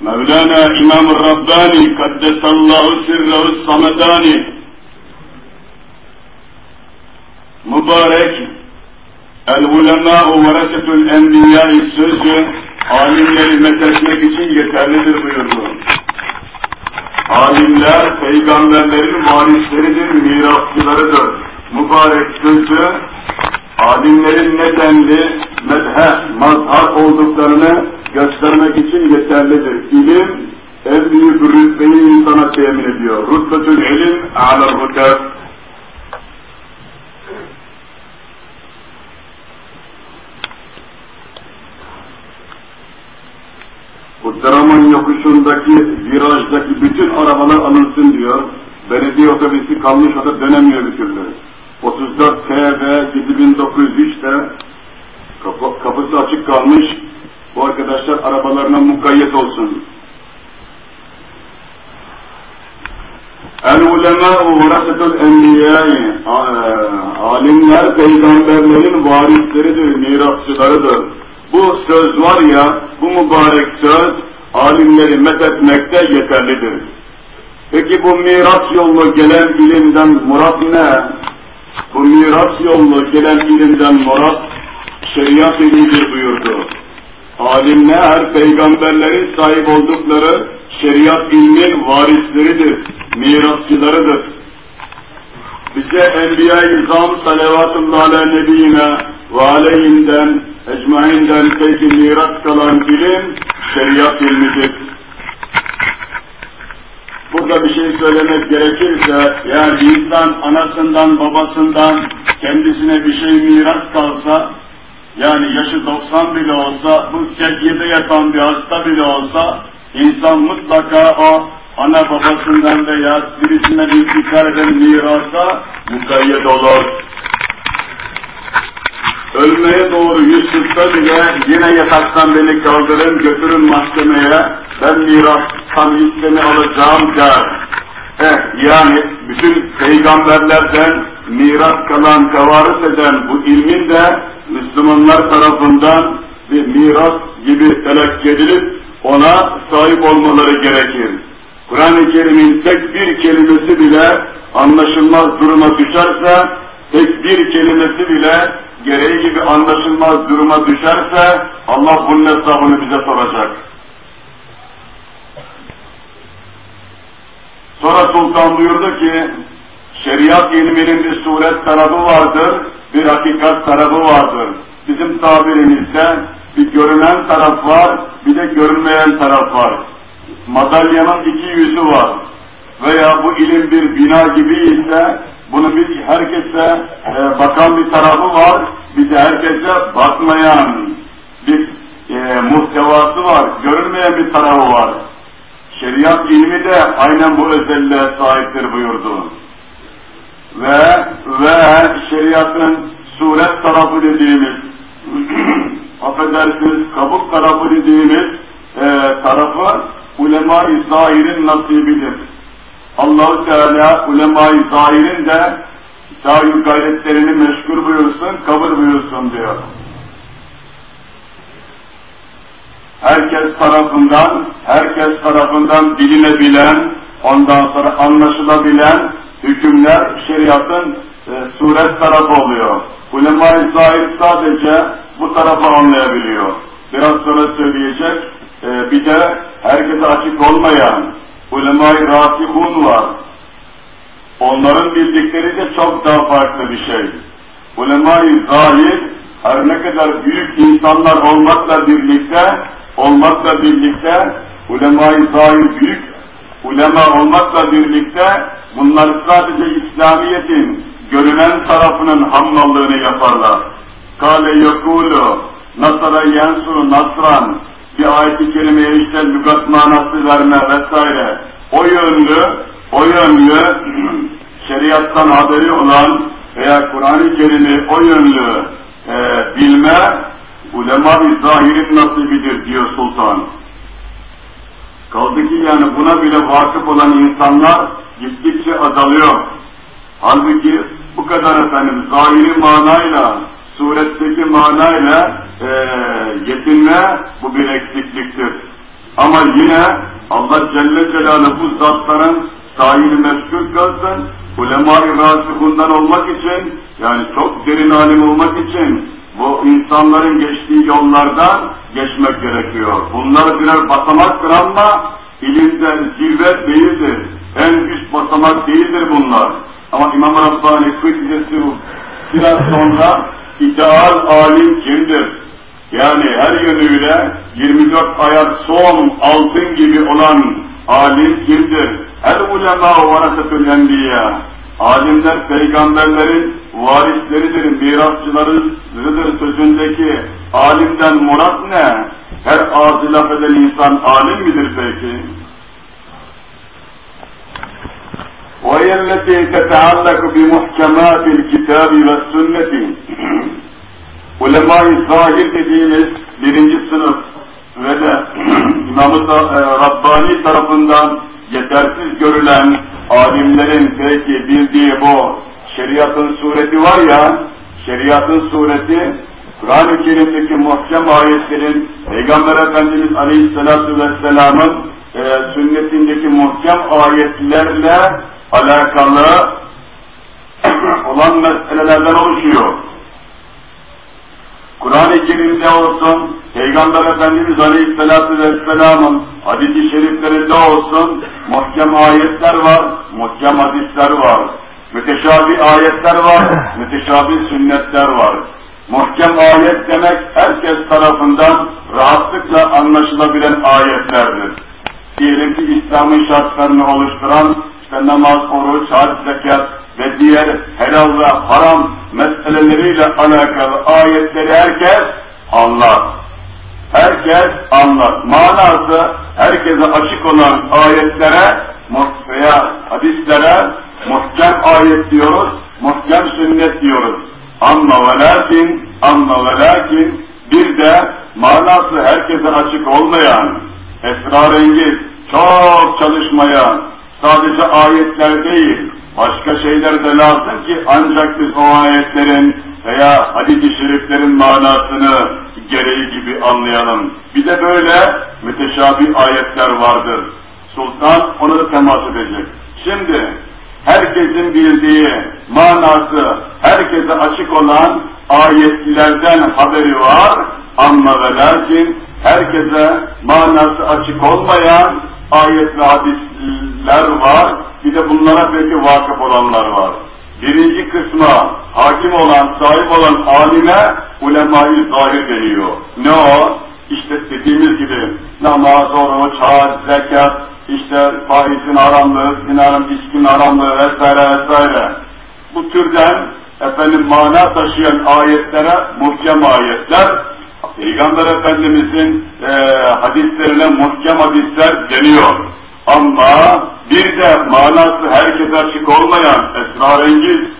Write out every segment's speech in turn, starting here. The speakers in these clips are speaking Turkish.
Mevlana İmam Rabbani Kaddesallahu Sirrehu Samedani mübarek El ulemâ'u veresetül enbiyâ'i sözü alimleri methetmek için yeterlidir buyurdu. Alimler peygamberlerin varisleridir, mirasçılarıdır. Mübarek sözü alimlerin nedenli medhe, mazhar olduklarını göstermek için yeterlidir. İlim en büyük rütbeyi insana temin ediyor. Rütbetül ilim alel hudef. Bu yokuşundaki virajdaki bütün arabalar alınsın diyor. Belediye otobüsü kalmış o da dönemiyor bir türlü. 34 TB 7903'te kapı, kapısı açık kalmış. Bu arkadaşlar arabalarına mukayyet olsun. El ulemâ'u verasetul enbiyâ'i Alimler peygamberlerin varisleridir, mirasçılarıdır. Bu söz var ya, bu mübarek söz alimleri methetmekte yeterlidir. Peki bu miras yollu gelen ilimden murat ne? Bu miras yollu gelen ilimden murat şeriat ilmidir buyurdu. Alimler peygamberlerin sahip oldukları şeriat ilmin varisleridir, mirasçılarıdır. Bize Enbiya-i İzam salavatullah ala nebiyine ve aleyhinden ecmainden peki miras kalan ilim şeriat ilmidir. Burada bir şey söylemek gerekirse, yani insan anasından babasından kendisine bir şey miras kalsa, yani yaşı 90 bile olsa, bu sedyede yatan bir hasta bile olsa, insan mutlaka o ana babasından veya birisinden intikal eden mirasa mukayyet olur. Ölmeye doğru yüz tutsa bile yine yataktan beni kaldırın götürün mahkemeye ben miras tam hissemi alacağım der. Eh yani bütün peygamberlerden miras kalan tevarüs eden bu ilmin de Müslümanlar tarafından bir miras gibi telakki edilip ona sahip olmaları gerekir. Kur'an-ı Kerim'in tek bir kelimesi bile anlaşılmaz duruma düşerse, tek bir kelimesi bile gereği gibi anlaşılmaz duruma düşerse Allah bunun hesabını bize soracak. Sonra Sultan buyurdu ki, şeriat ilminin bir suret tarafı vardır, bir hakikat tarafı vardır. Bizim tabirimizde bir görünen taraf var, bir de görünmeyen taraf var. Madalyanın iki yüzü var. Veya bu ilim bir bina gibi ise, bunu bir herkese e, bakan bir tarafı var, bir de herkese bakmayan bir e, muhtevası var, görünmeyen bir tarafı var. Şeriat ilmi de aynen bu özelliğe sahiptir buyurdu. Ve ve şeriatın suret tarafı dediğimiz affedersiniz kabuk tarafı dediğimiz e, tarafı ulema-i zahirin nasibidir. allah Teala ulema-i zahirin de daim gayretlerini meşgul buyursun, kabul buyursun diyor. Herkes tarafından, herkes tarafından bilinebilen, ondan sonra anlaşılabilen hükümler şeriatın e, suret tarafı oluyor. Ulema-i zahir sadece bu tarafı anlayabiliyor. Biraz sonra söyleyecek, e, bir de herkese açık olmayan ulema-i rasihun var. Onların bildikleri de çok daha farklı bir şey. Ulema-i zahir her ne kadar büyük insanlar olmakla birlikte olmakla birlikte ulema-i zahir büyük ulema olmakla birlikte bunlar sadece İslamiyet'in görünen tarafının hamlallığını yaparlar. Kale yekulu nasara yensuru nasran bir ayet-i kerimeye işte lügat manası verme vesaire o yönlü o yönlü şeriattan haberi olan veya Kur'an-ı Kerim'i o yönlü e, bilme ulema-i zahirin nasibidir diyor sultan. Kaldı ki yani buna bile vakıf olan insanlar gittikçe azalıyor. Halbuki bu kadar efendim zahiri manayla, suretteki manayla e, yetinme bu bir eksikliktir. Ama yine Allah Celle Celaluhu bu zatların sahili meskul kılsın, ulema-i rasihundan olmak için, yani çok derin alim olmak için bu insanların geçtiği yollardan geçmek gerekiyor. Bunlar birer basamaktır ama ilimden zirve değildir. En üst basamak değildir bunlar. Ama İmam Rabbani Kıdresi biraz sonra ideal alim kimdir? Yani her yönüyle 24 ayar son altın gibi olan alim kimdir? El ulema varasetül enbiya. Alimler peygamberlerin varisleridir, mirasçılarıdır sözündeki alimden murat ne? Her ağzı laf eden insan alim midir peki? وهي التي تتعلق بمحكمات الكتاب والسنة ulema-i zahir dediğimiz birinci sınıf ve de İmam-ı e, Rabbani tarafından yetersiz görülen alimlerin peki bildiği bu şeriatın sureti var ya, şeriatın sureti Kur'an-ı Kerim'deki muhkem ayetlerin Peygamber Efendimiz Aleyhisselatü Vesselam'ın e, sünnetindeki muhkem ayetlerle alakalı olan meselelerden oluşuyor. Kur'an-ı Kerim'de olsun, Peygamber Efendimiz Aleyhisselatü Vesselam'ın hadis-i şeriflerinde olsun, muhkem ayetler var, muhkem hadisler var. Müteşabi ayetler var, müteşabi sünnetler var. Muhkem ayet demek herkes tarafından rahatlıkla anlaşılabilen ayetlerdir. Diyelim ki İslam'ın şartlarını oluşturan işte namaz, oruç, hac, zekat ve diğer helal ve haram meseleleriyle alakalı ayetleri herkes anlar. Herkes anlar. Manası herkese açık olan ayetlere veya hadislere muhkem ayet diyoruz, muhkem sünnet diyoruz. Amma ve lakin, amma ve lakin bir de manası herkese açık olmayan, esrarengiz, çok çalışmaya, sadece ayetler değil, başka şeyler de lazım ki ancak biz o ayetlerin veya hadis-i şeriflerin manasını gereği gibi anlayalım. Bir de böyle müteşabih ayetler vardır. Sultan onu da temas edecek. Şimdi herkesin bildiği manası herkese açık olan ayetlerden haberi var ama ve lakin herkese manası açık olmayan ayet ve hadisler var. Bir de bunlara peki vakıf olanlar var. Birinci kısma hakim olan, sahip olan alime ulema-i zahir deniyor. Ne o? İşte dediğimiz gibi namaz, oruç, hac, zekat, işte faizin haramlığı, içkin haramlığı vesaire vesaire. Bu türden efendim mana taşıyan ayetlere muhkem ayetler, Peygamber Efendimizin e, hadislerine muhkem hadisler deniyor. Ama bir de manası herkese açık olmayan esrarengiz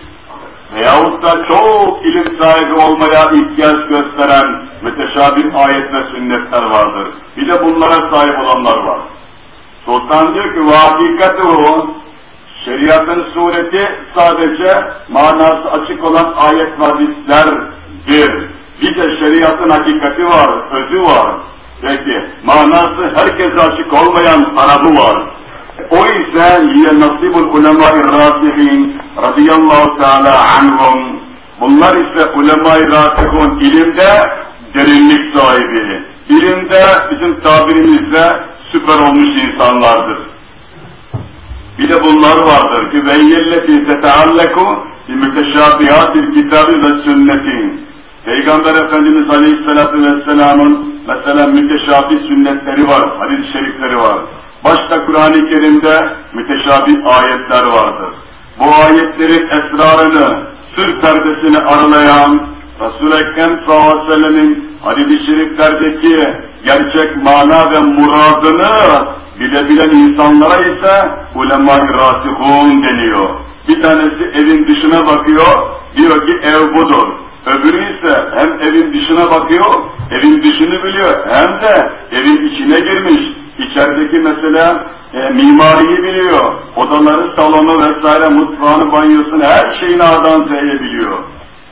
veyahut da çok ilim sahibi olmaya ihtiyaç gösteren müteşabih ayet ve sünnetler vardır. Bir de bunlara sahip olanlar var. Sultan diyor ki o, şeriatın sureti sadece manası açık olan ayet ve hadislerdir. Bir de şeriatın hakikati var, özü var. Peki, manası herkese açık olmayan tarafı var. O ise yine nasibul ulema-i rasihin radıyallahu teala anhum. Bunlar ise ulema-i rasihun ilimde derinlik sahibi. İlimde bizim tabirimizde süper olmuş insanlardır. Bir de bunlar vardır ki veyyelleti tetealleku bi müteşabihatil kitabı ve sünnetin. Peygamber Efendimiz Aleyhisselatü Vesselam'ın mesela müteşabih sünnetleri var, hadis-i şerifleri var. Başta Kur'an-ı Kerim'de müteşabih ayetler vardır. Bu ayetlerin esrarını, sır perdesini aralayan, Resul-i Ekrem sallallahu aleyhi ve şeriflerdeki gerçek mana ve muradını bilebilen insanlara ise ulema-i rasihun deniyor. Bir tanesi evin dışına bakıyor, diyor ki ev budur. Öbürü ise hem evin dışına bakıyor, evin dışını biliyor, hem de evin içine girmiş. İçerideki mesela e, mimariyi biliyor, odaları, salonu vesaire, mutfağını, banyosunu, her şeyini A'dan Z'ye biliyor.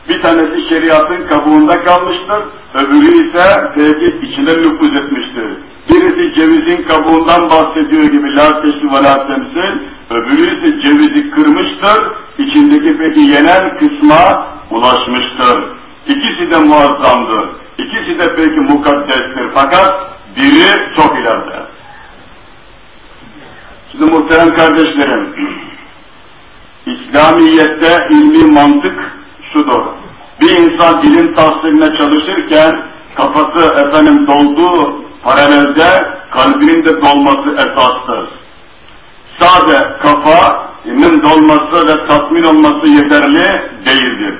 Bir tanesi şeriatın kabuğunda kalmıştır, öbürü ise belki içine nüfuz etmiştir. Birisi cevizin kabuğundan bahsediyor gibi la teşri ve la temsil, öbürü ise cevizi kırmıştır, içindeki peki yenen kısma ulaşmıştır. İkisi de muazzamdır. İkisi de peki mukaddestir fakat biri çok ileride. Şimdi muhterem kardeşlerim, İslamiyet'te ilmi mantık şudur. Bir insan ilim tahsiline çalışırken kafası efendim dolduğu paralelde kalbinin de dolması esastır. Sade kafanın dolması ve tatmin olması yeterli değildir.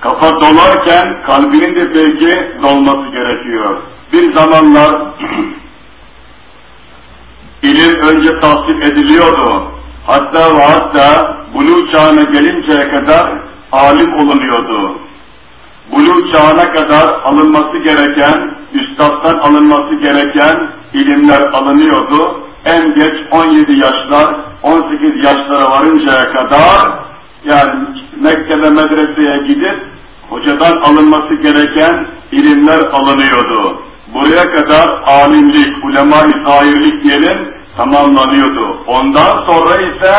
Kafa dolarken kalbinin de belki dolması gerekiyor. Bir zamanlar ilim önce tahsil ediliyordu. Hatta ve hatta buluğ çağına gelinceye kadar alim olunuyordu. Buluğ çağına kadar alınması gereken, üstadtan alınması gereken ilimler alınıyordu. En geç 17 yaşlar, 18 yaşlara varıncaya kadar yani Mekke'de medreseye gidip hocadan alınması gereken ilimler alınıyordu. Buraya kadar alimlik, ulema-i zahirlik diyelim tamamlanıyordu. Ondan sonra ise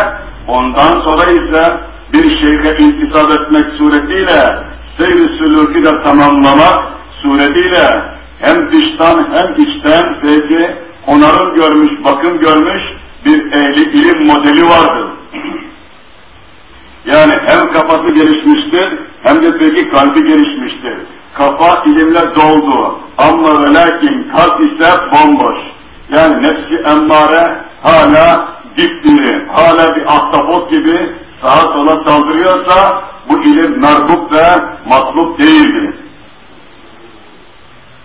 ondan sonra ise bir şeyhe intisap etmek suretiyle seyr-i sülûkü de tamamlamak suretiyle hem dıştan hem içten peki onarım görmüş, bakım görmüş bir ehli ilim modeli vardır. yani hem kafası gelişmiştir hem de peki kalbi gelişmiştir. Kafa ilimle doldu ama ve lakin kalp ise bomboş. Yani nefsi emmare hala dipdiri, hala bir ahtapot gibi sağa sola saldırıyorsa bu ilim merbuk ve matluk değildir.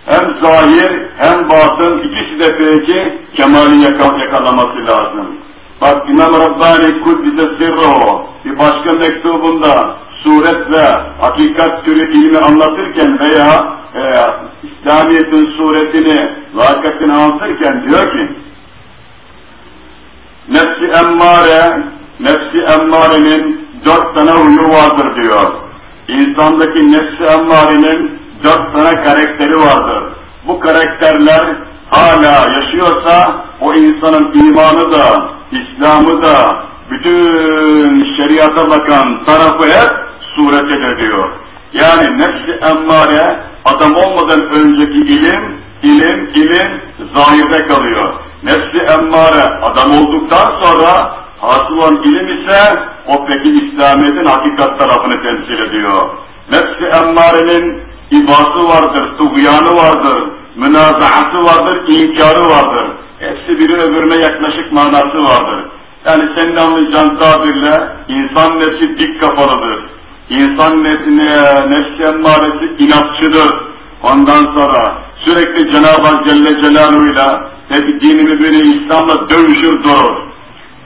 Hem zahir hem batın ikisi de peki kemali yakalaması lazım. Bak İmam Rabbani Kuddise Sirruhu bir başka mektubunda suret ve hakikat türü ilmi anlatırken veya e, İslamiyet'in suretini ve hakikatini anlatırken diyor ki nefsi emmare nefsi emmarenin dört tane huyu vardır diyor. İnsandaki nefsi emmarenin dört tane karakteri vardır. Bu karakterler hala yaşıyorsa o insanın imanı da, İslam'ı da, bütün şeriata bakan tarafı hep surete diyor. Yani nefsi emmare adam olmadan önceki ilim, ilim, ilim zahirde kalıyor. Nefsi emmare adam olduktan sonra hasıl olan ilim ise o peki İslamiyet'in hakikat tarafını temsil ediyor. Nefsi emmarenin ibası vardır, tuğyanı vardır, münazaatı vardır, inkarı vardır. Hepsi biri öbürüne yaklaşık manası vardır. Yani senin anlayacağın tabirle insan nefsi dik kafalıdır. İnsan nefsi, nefsi emmaresi inatçıdır. Ondan sonra sürekli Cenab-ı Celle Celaluhu'yla hep dini mübini İslam'la dövüşür durur.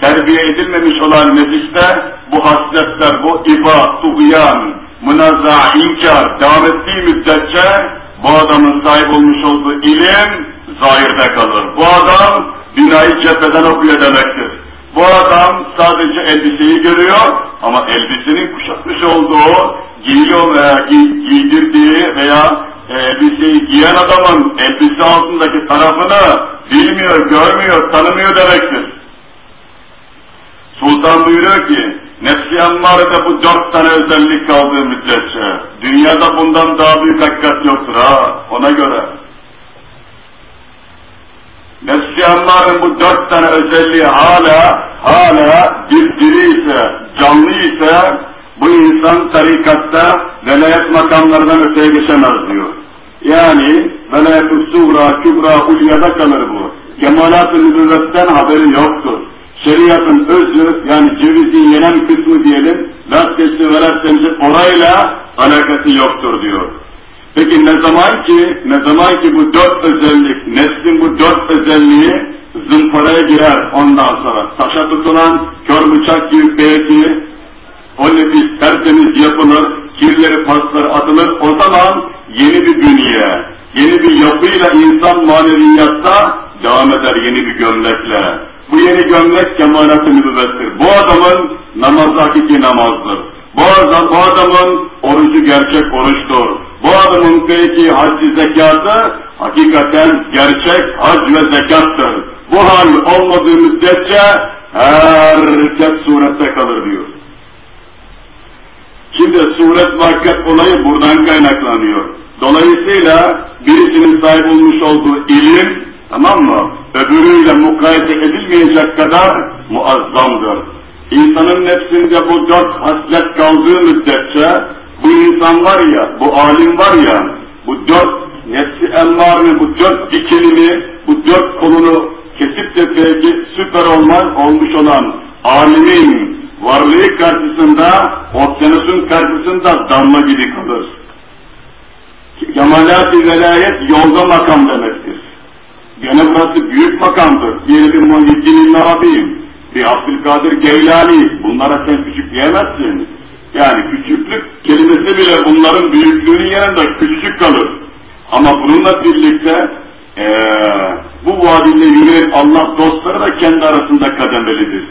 Terbiye edilmemiş olan nefiste bu hasletler, bu iba, tuğyan, münaza, inkar devam ettiği müddetçe bu adamın sahip olmuş olduğu ilim zahirde kalır. Bu adam binayı cepheden okuyor demektir. Bu adam sadece elbiseyi görüyor ama elbisenin kuşatmış olduğu, giyiyor veya giy, giydirdiği veya e, elbiseyi giyen adamın elbise altındaki tarafını bilmiyor, görmüyor, tanımıyor demektir. Sultan buyuruyor ki, nefsi ammarede bu dört tane özellik kaldığı müddetçe, dünyada bundan daha büyük hakikat yoktur ha, ona göre. Nefsi ammarın bu dört tane özelliği hala, hala bir diri ise, canlı ise, bu insan tarikatta velayet makamlarından öteye geçemez diyor. Yani velayet-ü suğra, kübra, ulyada kalır bu. Kemalat-ı haberi yoktur. Şeriatın özü, yani cevizin yenen kısmı diyelim, laddesi ve laddemizin orayla alakası yoktur diyor. Peki ne zaman ki, ne zaman ki bu dört özellik, neslin bu dört özelliği zımparaya girer ondan sonra, taşa tutulan kör bıçak gibi belki o nefis tertemiz yapılır, kirleri pasları atılır, o zaman yeni bir dünya, yeni bir yapıyla insan maneviyatta devam eder yeni bir gömlekle. Bu yeni gömlek kemalat-ı nübüvvettir. Bu adamın namazı hakiki namazdır. Bu, adam, bu adamın orucu gerçek oruçtur. Bu adamın peki hac zekatı hakikaten gerçek hac ve zekattır. Bu hal olmadığı müddetçe herkes surette kalır diyor. Şimdi suret vakat olayı buradan kaynaklanıyor. Dolayısıyla birisinin sahip olmuş olduğu ilim, tamam mı? Öbürüyle mukayese edilmeyecek kadar muazzamdır. İnsanın nefsinde bu dört haslet kaldığı müddetçe, bu insan var ya, bu alim var ya, bu dört nefsi emmarını, bu dört dikenini, bu dört kolunu kesip de belki süper olmaz olmuş olan alimin varlığı karşısında, okyanusun karşısında damla gibi kalır. Kemalat-ı velayet yolda makam demektir. Gene burası büyük makamdır. Bir Muhyiddin Arabi, bir Abdülkadir Geylani, bunlara sen küçük diyemezsin. Yani küçüklük kelimesi bile bunların büyüklüğünün yanında küçücük kalır. Ama bununla birlikte ee, bu vadide yürüyen Allah dostları da kendi arasında kademelidir.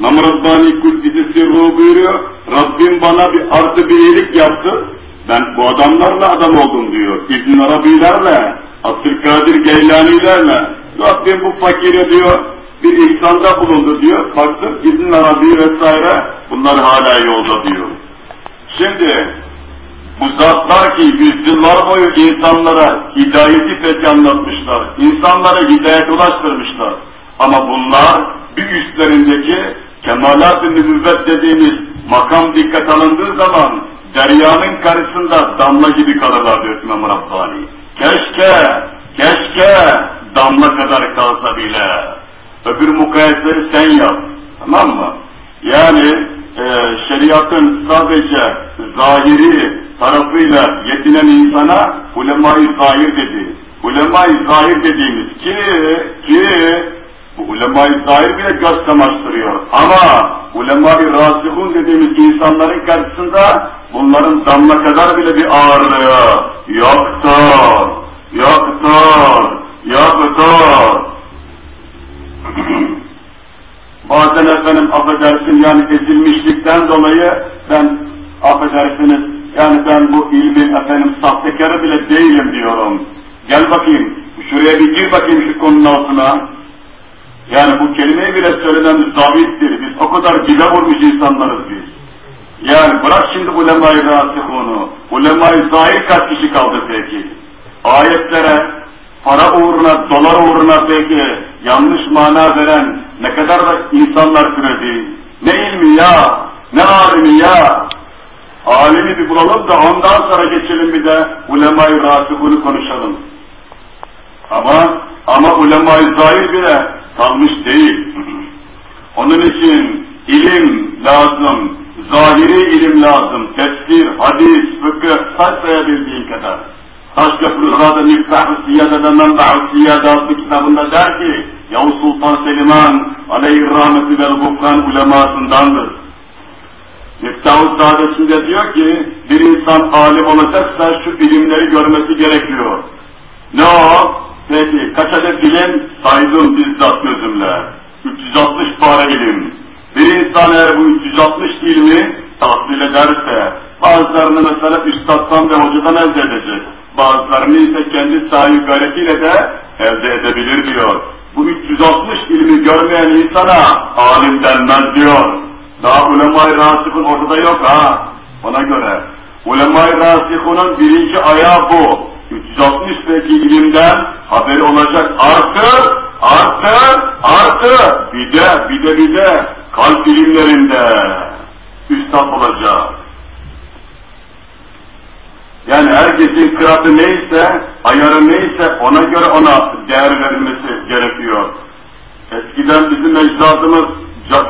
İmam Rabbani Kuddisi Sirru buyuruyor, Rabbim bana bir artı bir iyilik yaptı, ben bu adamlarla adam oldum diyor. İbn Arabilerle, Abdülkadir Geylanilerle, Rabbim bu fakire diyor, bir ihsanda bulundu diyor, baktım İbn Arabi vesaire, bunlar hala yolda diyor. Şimdi, bu zatlar ki yüzyıllar boyu insanlara hidayeti peki anlatmışlar, insanlara hidayet ulaştırmışlar. Ama bunlar bir üstlerindeki kemalat-ı nübüvvet dediğimiz makam dikkat alındığı zaman deryanın karşısında damla gibi kalırlar diyor İmam Rabbani. Keşke, keşke damla kadar kalsa bile. Öbür mukayeseleri sen yap. Tamam mı? Yani e, şeriatın sadece zahiri tarafıyla yetinen insana ulema-i zahir dedi. Ulema-i zahir dediğimiz ki, ki bu ulema-i zahir bile göz kamaştırıyor. Ama ulema-i rasihun dediğimiz insanların karşısında bunların damla kadar bile bir ağırlığı yoktur. Yoktur. Yoktur. Bazen efendim affedersin yani ezilmişlikten dolayı ben affedersiniz yani ben bu ilmin efendim sahtekarı bile değilim diyorum. Gel bakayım şuraya bir gir bakayım şu konunun altına. Yani bu kelimeyi bile söylememiz zavittir. Biz o kadar dibe vurmuş insanlarız biz. Yani bırak şimdi ulema-i rasihunu. Ulema-i zahir kaç kişi kaldı peki? Ayetlere, para uğruna, dolar uğruna peki yanlış mana veren ne kadar da insanlar türedi. Ne ilmi ya, ne alimi ya. Alimi bir bulalım da ondan sonra geçelim bir de ulema-i rasihunu konuşalım. Ama ama ulema-i zahir bile kalmış değil. Onun için ilim lazım, zahiri ilim lazım, tefsir, hadis, fıkıh, say sayabildiğin kadar. Taş Köprüzade Miftah-ı Siyade'de Menbah-ı Siyade adlı kitabında der ki, Yavuz Sultan Selim'an aleyhi rahmeti vel gufran ulemasındandır. Miftah-ı Saadet'inde diyor ki, bir insan alim olacaksa şu ilimleri görmesi gerekiyor. Ne o? Peki kaç adet ilim? Saydım bizzat gözümle. 360 para ilim. Bir insan eğer bu 360 ilmi tahsil ederse, bazılarını mesela üstaddan ve hocadan elde edecek. Bazılarını ise kendi sahi gayretiyle de elde edebilir diyor. Bu 360 ilmi görmeyen insana alim denmez diyor. Daha ulema-i rasihun ortada yok ha. Ona göre. Ulema-i rasihunun birinci ayağı bu. 360 peki ilimden haberi olacak. Artı, artı, artı. Bir de, bir de, bir de kalp ilimlerinde üstad olacak. Yani herkesin kıratı neyse, ayarı neyse ona göre ona değer verilmesi gerekiyor. Eskiden bizim ecdadımız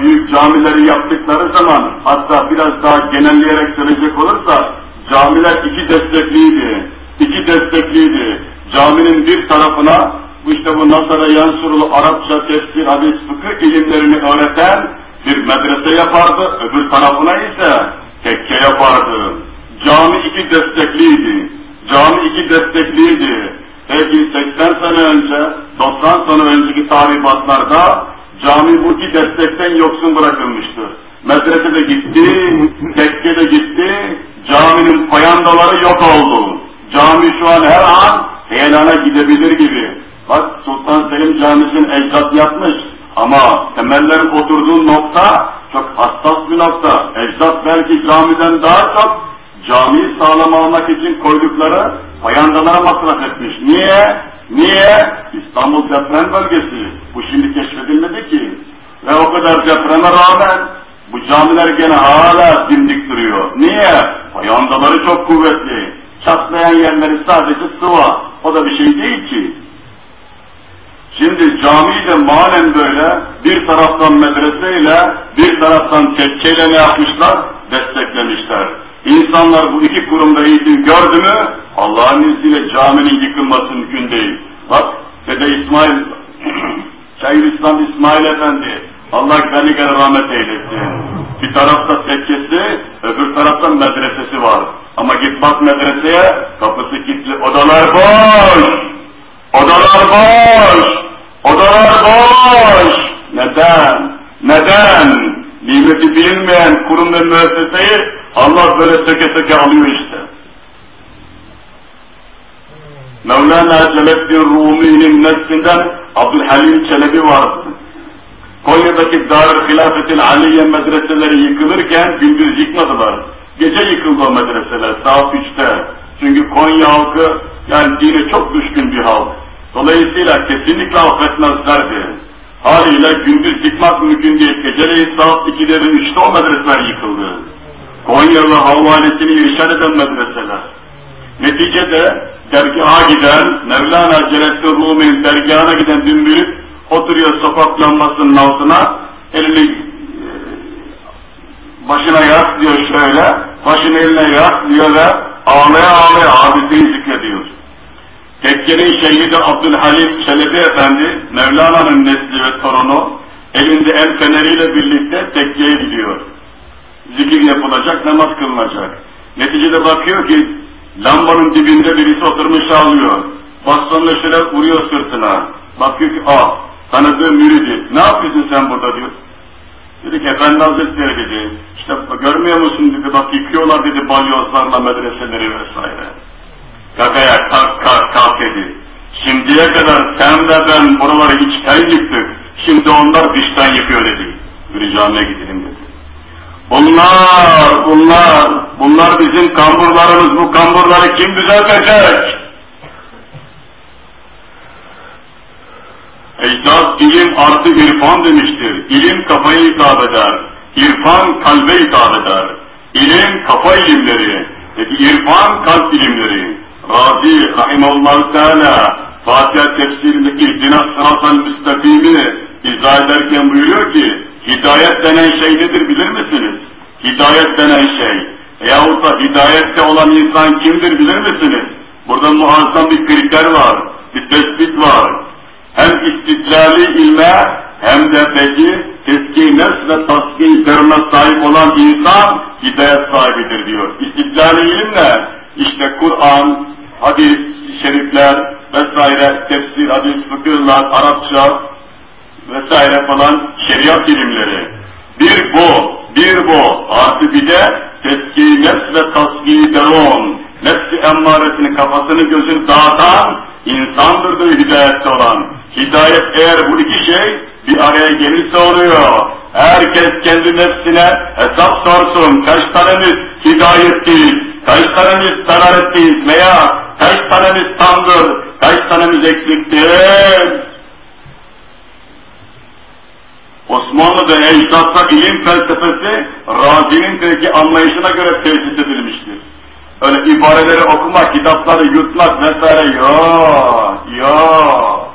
büyük camileri yaptıkları zaman hatta biraz daha genelleyerek söyleyecek olursa camiler iki destekliydi iki destekliydi. Caminin bir tarafına işte bu Nasara Yansurulu Arapça tefsir, hadis, fıkıh ilimlerini öğreten bir medrese yapardı. Öbür tarafına ise tekke yapardı. Cami iki destekliydi. Cami iki destekliydi. Peki 80 sene önce, 90 sene önceki tahribatlarda cami bu iki destekten yoksun bırakılmıştı. Medrese de gitti, tekke de gitti, caminin payandaları yok oldu. Cami şu an her an heyelana gidebilir gibi. Bak Sultan Selim Camisi'nin ecdat yapmış ama temellerin oturduğu nokta çok hassas bir nokta. Ecdat belki camiden daha çok camiyi sağlam almak için koydukları payandalara masraf etmiş. Niye? Niye? İstanbul deprem bölgesi. Bu şimdi keşfedilmedi ki. Ve o kadar depreme rağmen bu camiler gene hala dimdik duruyor. Niye? Payandaları çok kuvvetli. Çatlayan yerleri sadece sıva. O da bir şey değil ki. Şimdi camiyi de manen böyle bir taraftan medreseyle bir taraftan tekkeyle ne yapmışlar? Desteklemişler. İnsanlar bu iki kurumda eğitim gördü mü Allah'ın izniyle caminin yıkılması mümkün değil. Bak Dede İsmail, Şeyhülislam İsmail Efendi, Allah gani rahmet eylesin. Bir tarafta tekkesi, öbür tarafta medresesi var. Ama git bak medreseye, kapısı kilitli, odalar boş! Odalar boş! Odalar boş! Neden? Neden? Nimeti bilinmeyen kurum ve müesseseyi Allah böyle söke söke alıyor işte. Mevlana Celaleddin Rumi'nin neslinden Abdülhalim Çelebi vardı. Konya'daki Dar-ı Hilafetin Aliye medreseleri yıkılırken gündüz yıkmadılar. Gece yıkıldı o medreseler saat üçte. Çünkü Konya halkı yani dine çok düşkün bir halk. Dolayısıyla kesinlikle affetmezlerdi. Haliyle gündüz yıkmak mümkün değil. Geceleyin saat 2'de ve 3'te o medreseler yıkıldı. Konyalı havvalesini irşad eden medreseler. Neticede dergaha giden, Mevlana Celaleddin Rumi'nin dergahına giden dümbürük oturuyor sokak lambasının altına, elini e, başına yaslıyor şöyle, başını eline yaslıyor ve ağlaya ağlaya abisini zikrediyor. Tekkenin şehidi Abdülhalim Çelebi Efendi, Mevlana'nın nesli ve torunu, elinde el feneriyle birlikte tekkeye gidiyor. Zikir yapılacak, namaz kılınacak. Neticede bakıyor ki, lambanın dibinde birisi oturmuş ağlıyor. Bastonla şöyle vuruyor sırtına. Bakıyor ki, ah, tanıdığı müridi. Ne yapıyorsun sen burada diyor. Dedi ki, Efendi Hazretleri dedi, işte görmüyor musun dedi, bak yıkıyorlar dedi balyozlarla medreseleri vesaire. Kakaya kalk kalk kalk dedi. Şimdiye kadar sen de ben buraları içten yıktık. Şimdi onlar dıştan yıkıyor dedi. Bir camiye gidelim dedi. Bunlar, bunlar, bunlar bizim kamburlarımız. Bu kamburları kim düzeltecek? Ecdat ilim artı irfan demiştir. İlim kafayı hitap eder. İrfan kalbe hitap eder. İlim kafa ilimleri. İrfan kalp ilimleri. Razi Rahimullah Teala Fatiha tefsirindeki ihdina sıratal müstakimini izah ederken buyuruyor ki hidayet denen şey nedir bilir misiniz? Hidayet denen şey yahut da hidayette olan insan kimdir bilir misiniz? Burada muazzam bir kriter var, bir tespit var. Hem istiklali ilme hem de peki teski nefs ve taski derine sahip olan insan hidayet sahibidir diyor. İstiklali ilim ne? İşte Kur'an, hadis, şerifler vesaire, tefsir, hadis, fıkıhlar, Arapça vesaire falan şeriat ilimleri. Bir bu, bir bu. Artı bir de teski nefs ve taski deron. Nefsi emmaresini kafasını gözünü dağıtan insandır da hidayette olan. Hidayet eğer bu iki şey bir araya gelirse oluyor. Herkes kendi nefsine hesap sorsun. Kaç tanemiz hidayetliyiz, kaç tanemiz dalaletliyiz veya kaç tanemiz tamdır, kaç tanemiz eksiktir. Osmanlı'da ecdatta ilim felsefesi Razi'nin peki anlayışına göre tesis edilmiştir. Öyle ibareleri okumak, kitapları yutmak vesaire yok, yok.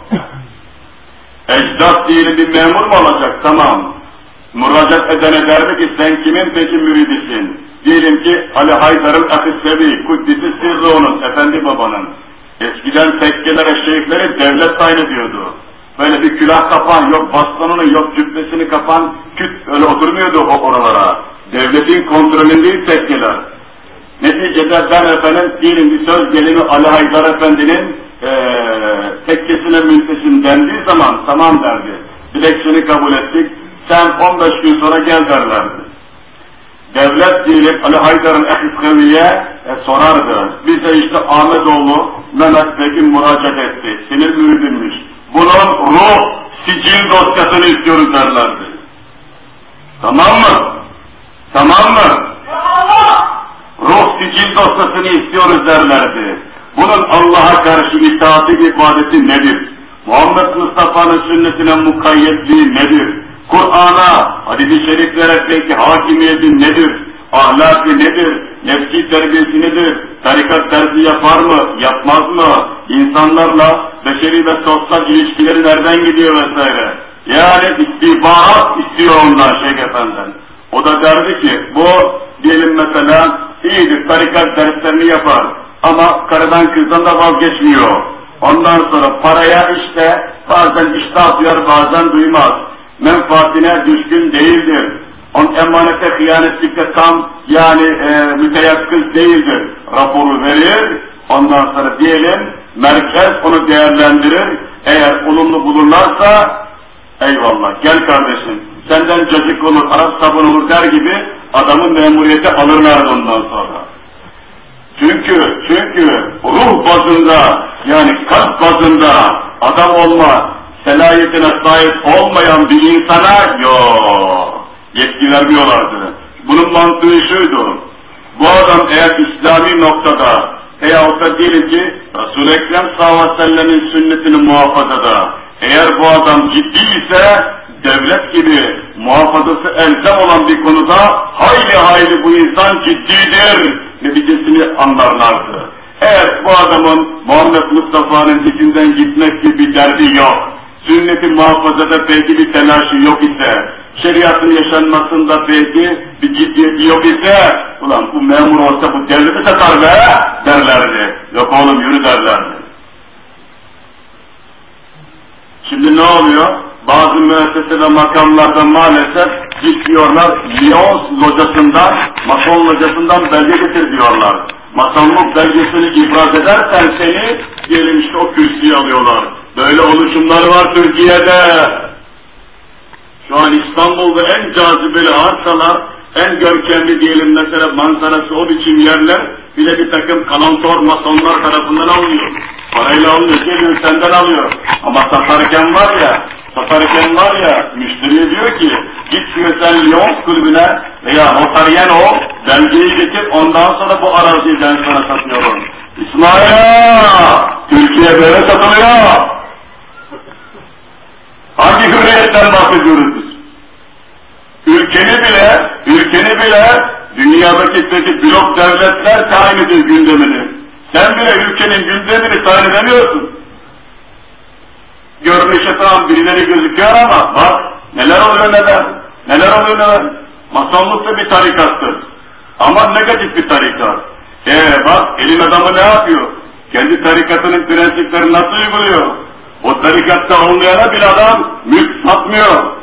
Ecdat diye bir memur mu olacak? Tamam. Müracaat edene der mi ki sen kimin peki müridisin? Diyelim ki Ali Haydar'ın Akissevi, Kuddisi Sirri onun, Efendi babanın. Eskiden tekkelere, şeyhlere devlet tayin ediyordu. Böyle bir külah kapan, yok bastonunu, yok cübbesini kapan, küt öyle oturmuyordu o oralara. Devletin kontrolündeyiz tekkeler. Neticede ben efendim diyelim bir söz gelimi Ali Haydar Efendi'nin ee, tekkesine müntesim dendiği zaman tamam derdi. Dilekçeni kabul ettik, sen 15 gün sonra gel derlerdi. Devlet diyelim Ali Haydar'ın Ekiskavi'ye e, sorardı. Bize işte Ahmetoğlu Mehmet Bey'in müracaat etti. Sinir müridinmiş. Bunun ruh sicil dosyasını istiyoruz derlerdi. Tamam mı? Tamam mı? Ruh sicil dosyasını istiyoruz derlerdi. Bunun Allah'a karşı itaati ibadeti nedir? Muhammed Mustafa'nın sünnetine mukayyetliği nedir? Kur'an'a, hadis-i şeriflere peki hakimiyeti nedir? Ahlaki nedir? Nefsi terbiyesi nedir? Tarikat dersi yapar mı? Yapmaz mı? İnsanlarla beşeri ve sosyal ilişkileri nereden gidiyor vesaire? Yani istihbarat istiyor ondan Şeyh Efendi'den. O da derdi ki bu diyelim mesela iyidir tarikat derslerini yapar ama karıdan kızdan da vazgeçmiyor. Ondan sonra paraya işte bazen iştah duyar bazen duymaz. Menfaatine düşkün değildir. On emanete hıyanetlikte tam yani e, müteyakkız değildir. Raporu verir. Ondan sonra diyelim merkez onu değerlendirir. Eğer olumlu bulurlarsa eyvallah gel kardeşim senden cacık olur, Arap sabun olur der gibi adamın memuriyeti alırlar ondan sonra. Çünkü, çünkü ruh bazında yani kalp bazında adam olma selayetine sahip olmayan bir insana yok yetki vermiyorlardı. Bunun mantığı şuydu. Bu adam eğer İslami noktada veyahut da diyelim ki Resul-i Ekrem sallallahu sünnetini muhafazada eğer bu adam ciddi ise devlet gibi muhafazası elzem olan bir konuda hayli hayli bu insan ciddidir neticesini anlarlardı. Eğer bu adamın Muhammed Mustafa'nın izinden gitmek gibi bir derdi yok, sünneti muhafazada belki bir telaşı yok ise, şeriatın yaşanmasında belki bir ciddiyeti yok ise, ulan bu memur olsa bu devleti satar be derlerdi. Yok oğlum yürü derlerdi. Şimdi ne oluyor? Bazı müessese ve makamlarda maalesef gidiyorlar Lyons locasından, mason locasından belge getir diyorlar. Masonluk belgesini ibraz edersen seni diyelim işte o kürsüye alıyorlar. Böyle oluşumlar var Türkiye'de. Şu an İstanbul'da en cazibeli arsalar, en görkemli diyelim mesela manzarası o biçim yerler, bile bir takım kalantor masonlar tarafından alınıyor. Parayla almıyor, geliyor senden alıyor. Ama satarken var ya, satarken var ya, müşteriye diyor ki, git sen Lyon kulübüne veya notaryen ol, belgeyi getir, ondan sonra bu araziyi ben sana satıyorum. İsmail Türkiye böyle satılıyor. Hangi hürriyetten bahsediyoruz biz? Ülkeni bile, ülkeni bile dünyadaki peki blok devletler tayin ediyor gündemini. Sen bile ülkenin gündemini tayin edemiyorsun. Görünüşe tamam birileri gözüküyor ama bak neler oluyor neler, neler oluyor neler. Masonluk da bir tarikattır. Ama negatif bir tarikat. Ee bak elin adamı ne yapıyor? Kendi tarikatının prensiplerini nasıl uyguluyor? O tarikatta olmayana bir adam mülk satmıyor.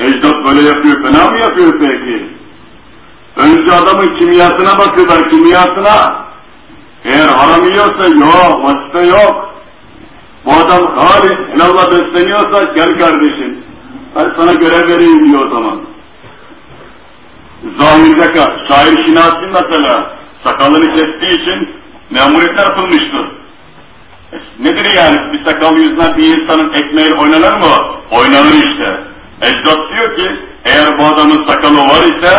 Ecdat böyle yapıyor, fena mı yapıyor peki? Önce adamın kimyasına bakıyorlar, kimyasına. Eğer haram yiyorsa yok, vazife yok. Bu adam halis, helallah besleniyorsa gel kardeşim. Ben sana görev vereyim diyor o zaman. Zahirde kal. Şair Şinasi mesela sakalını kestiği için memuriyetler atılmıştır. Nedir yani bir sakal yüzünden bir insanın ekmeği oynanır mı? Oynanır işte. Ecdat diyor ki eğer bu adamın sakalı var ise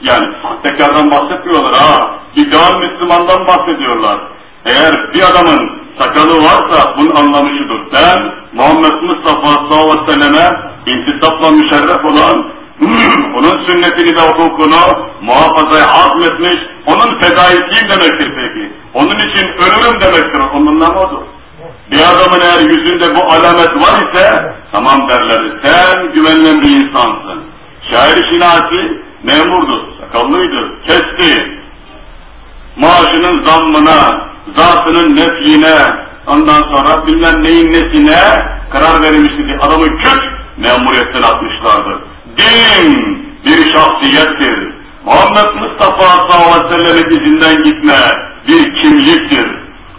yani tekrardan bahsetmiyorlar ha. İdeal Müslümandan bahsediyorlar. Eğer bir adamın sakalı varsa bunun anlamı şudur. Ben Muhammed Mustafa sallallahu aleyhi ve selleme intisapla müşerref olan onun sünnetini ve hukukunu muhafazaya azmetmiş, onun fedaisiyim demektir peki. Onun için ölürüm demektir. Onun anlamı odur. Bir adamın eğer yüzünde bu alamet var ise tamam derler. Sen güvenilen bir insansın. Şair Şinasi memurdu, sakallıydı, kesti. Maaşının zammına, zatının nefyine, ondan sonra bilmem neyin nesine karar verilmişti adamı küt memuriyetten atmışlardı. Din bir şahsiyettir. Muhammed Mustafa sallallahu aleyhi ve sellem'in izinden gitme bir kimliktir.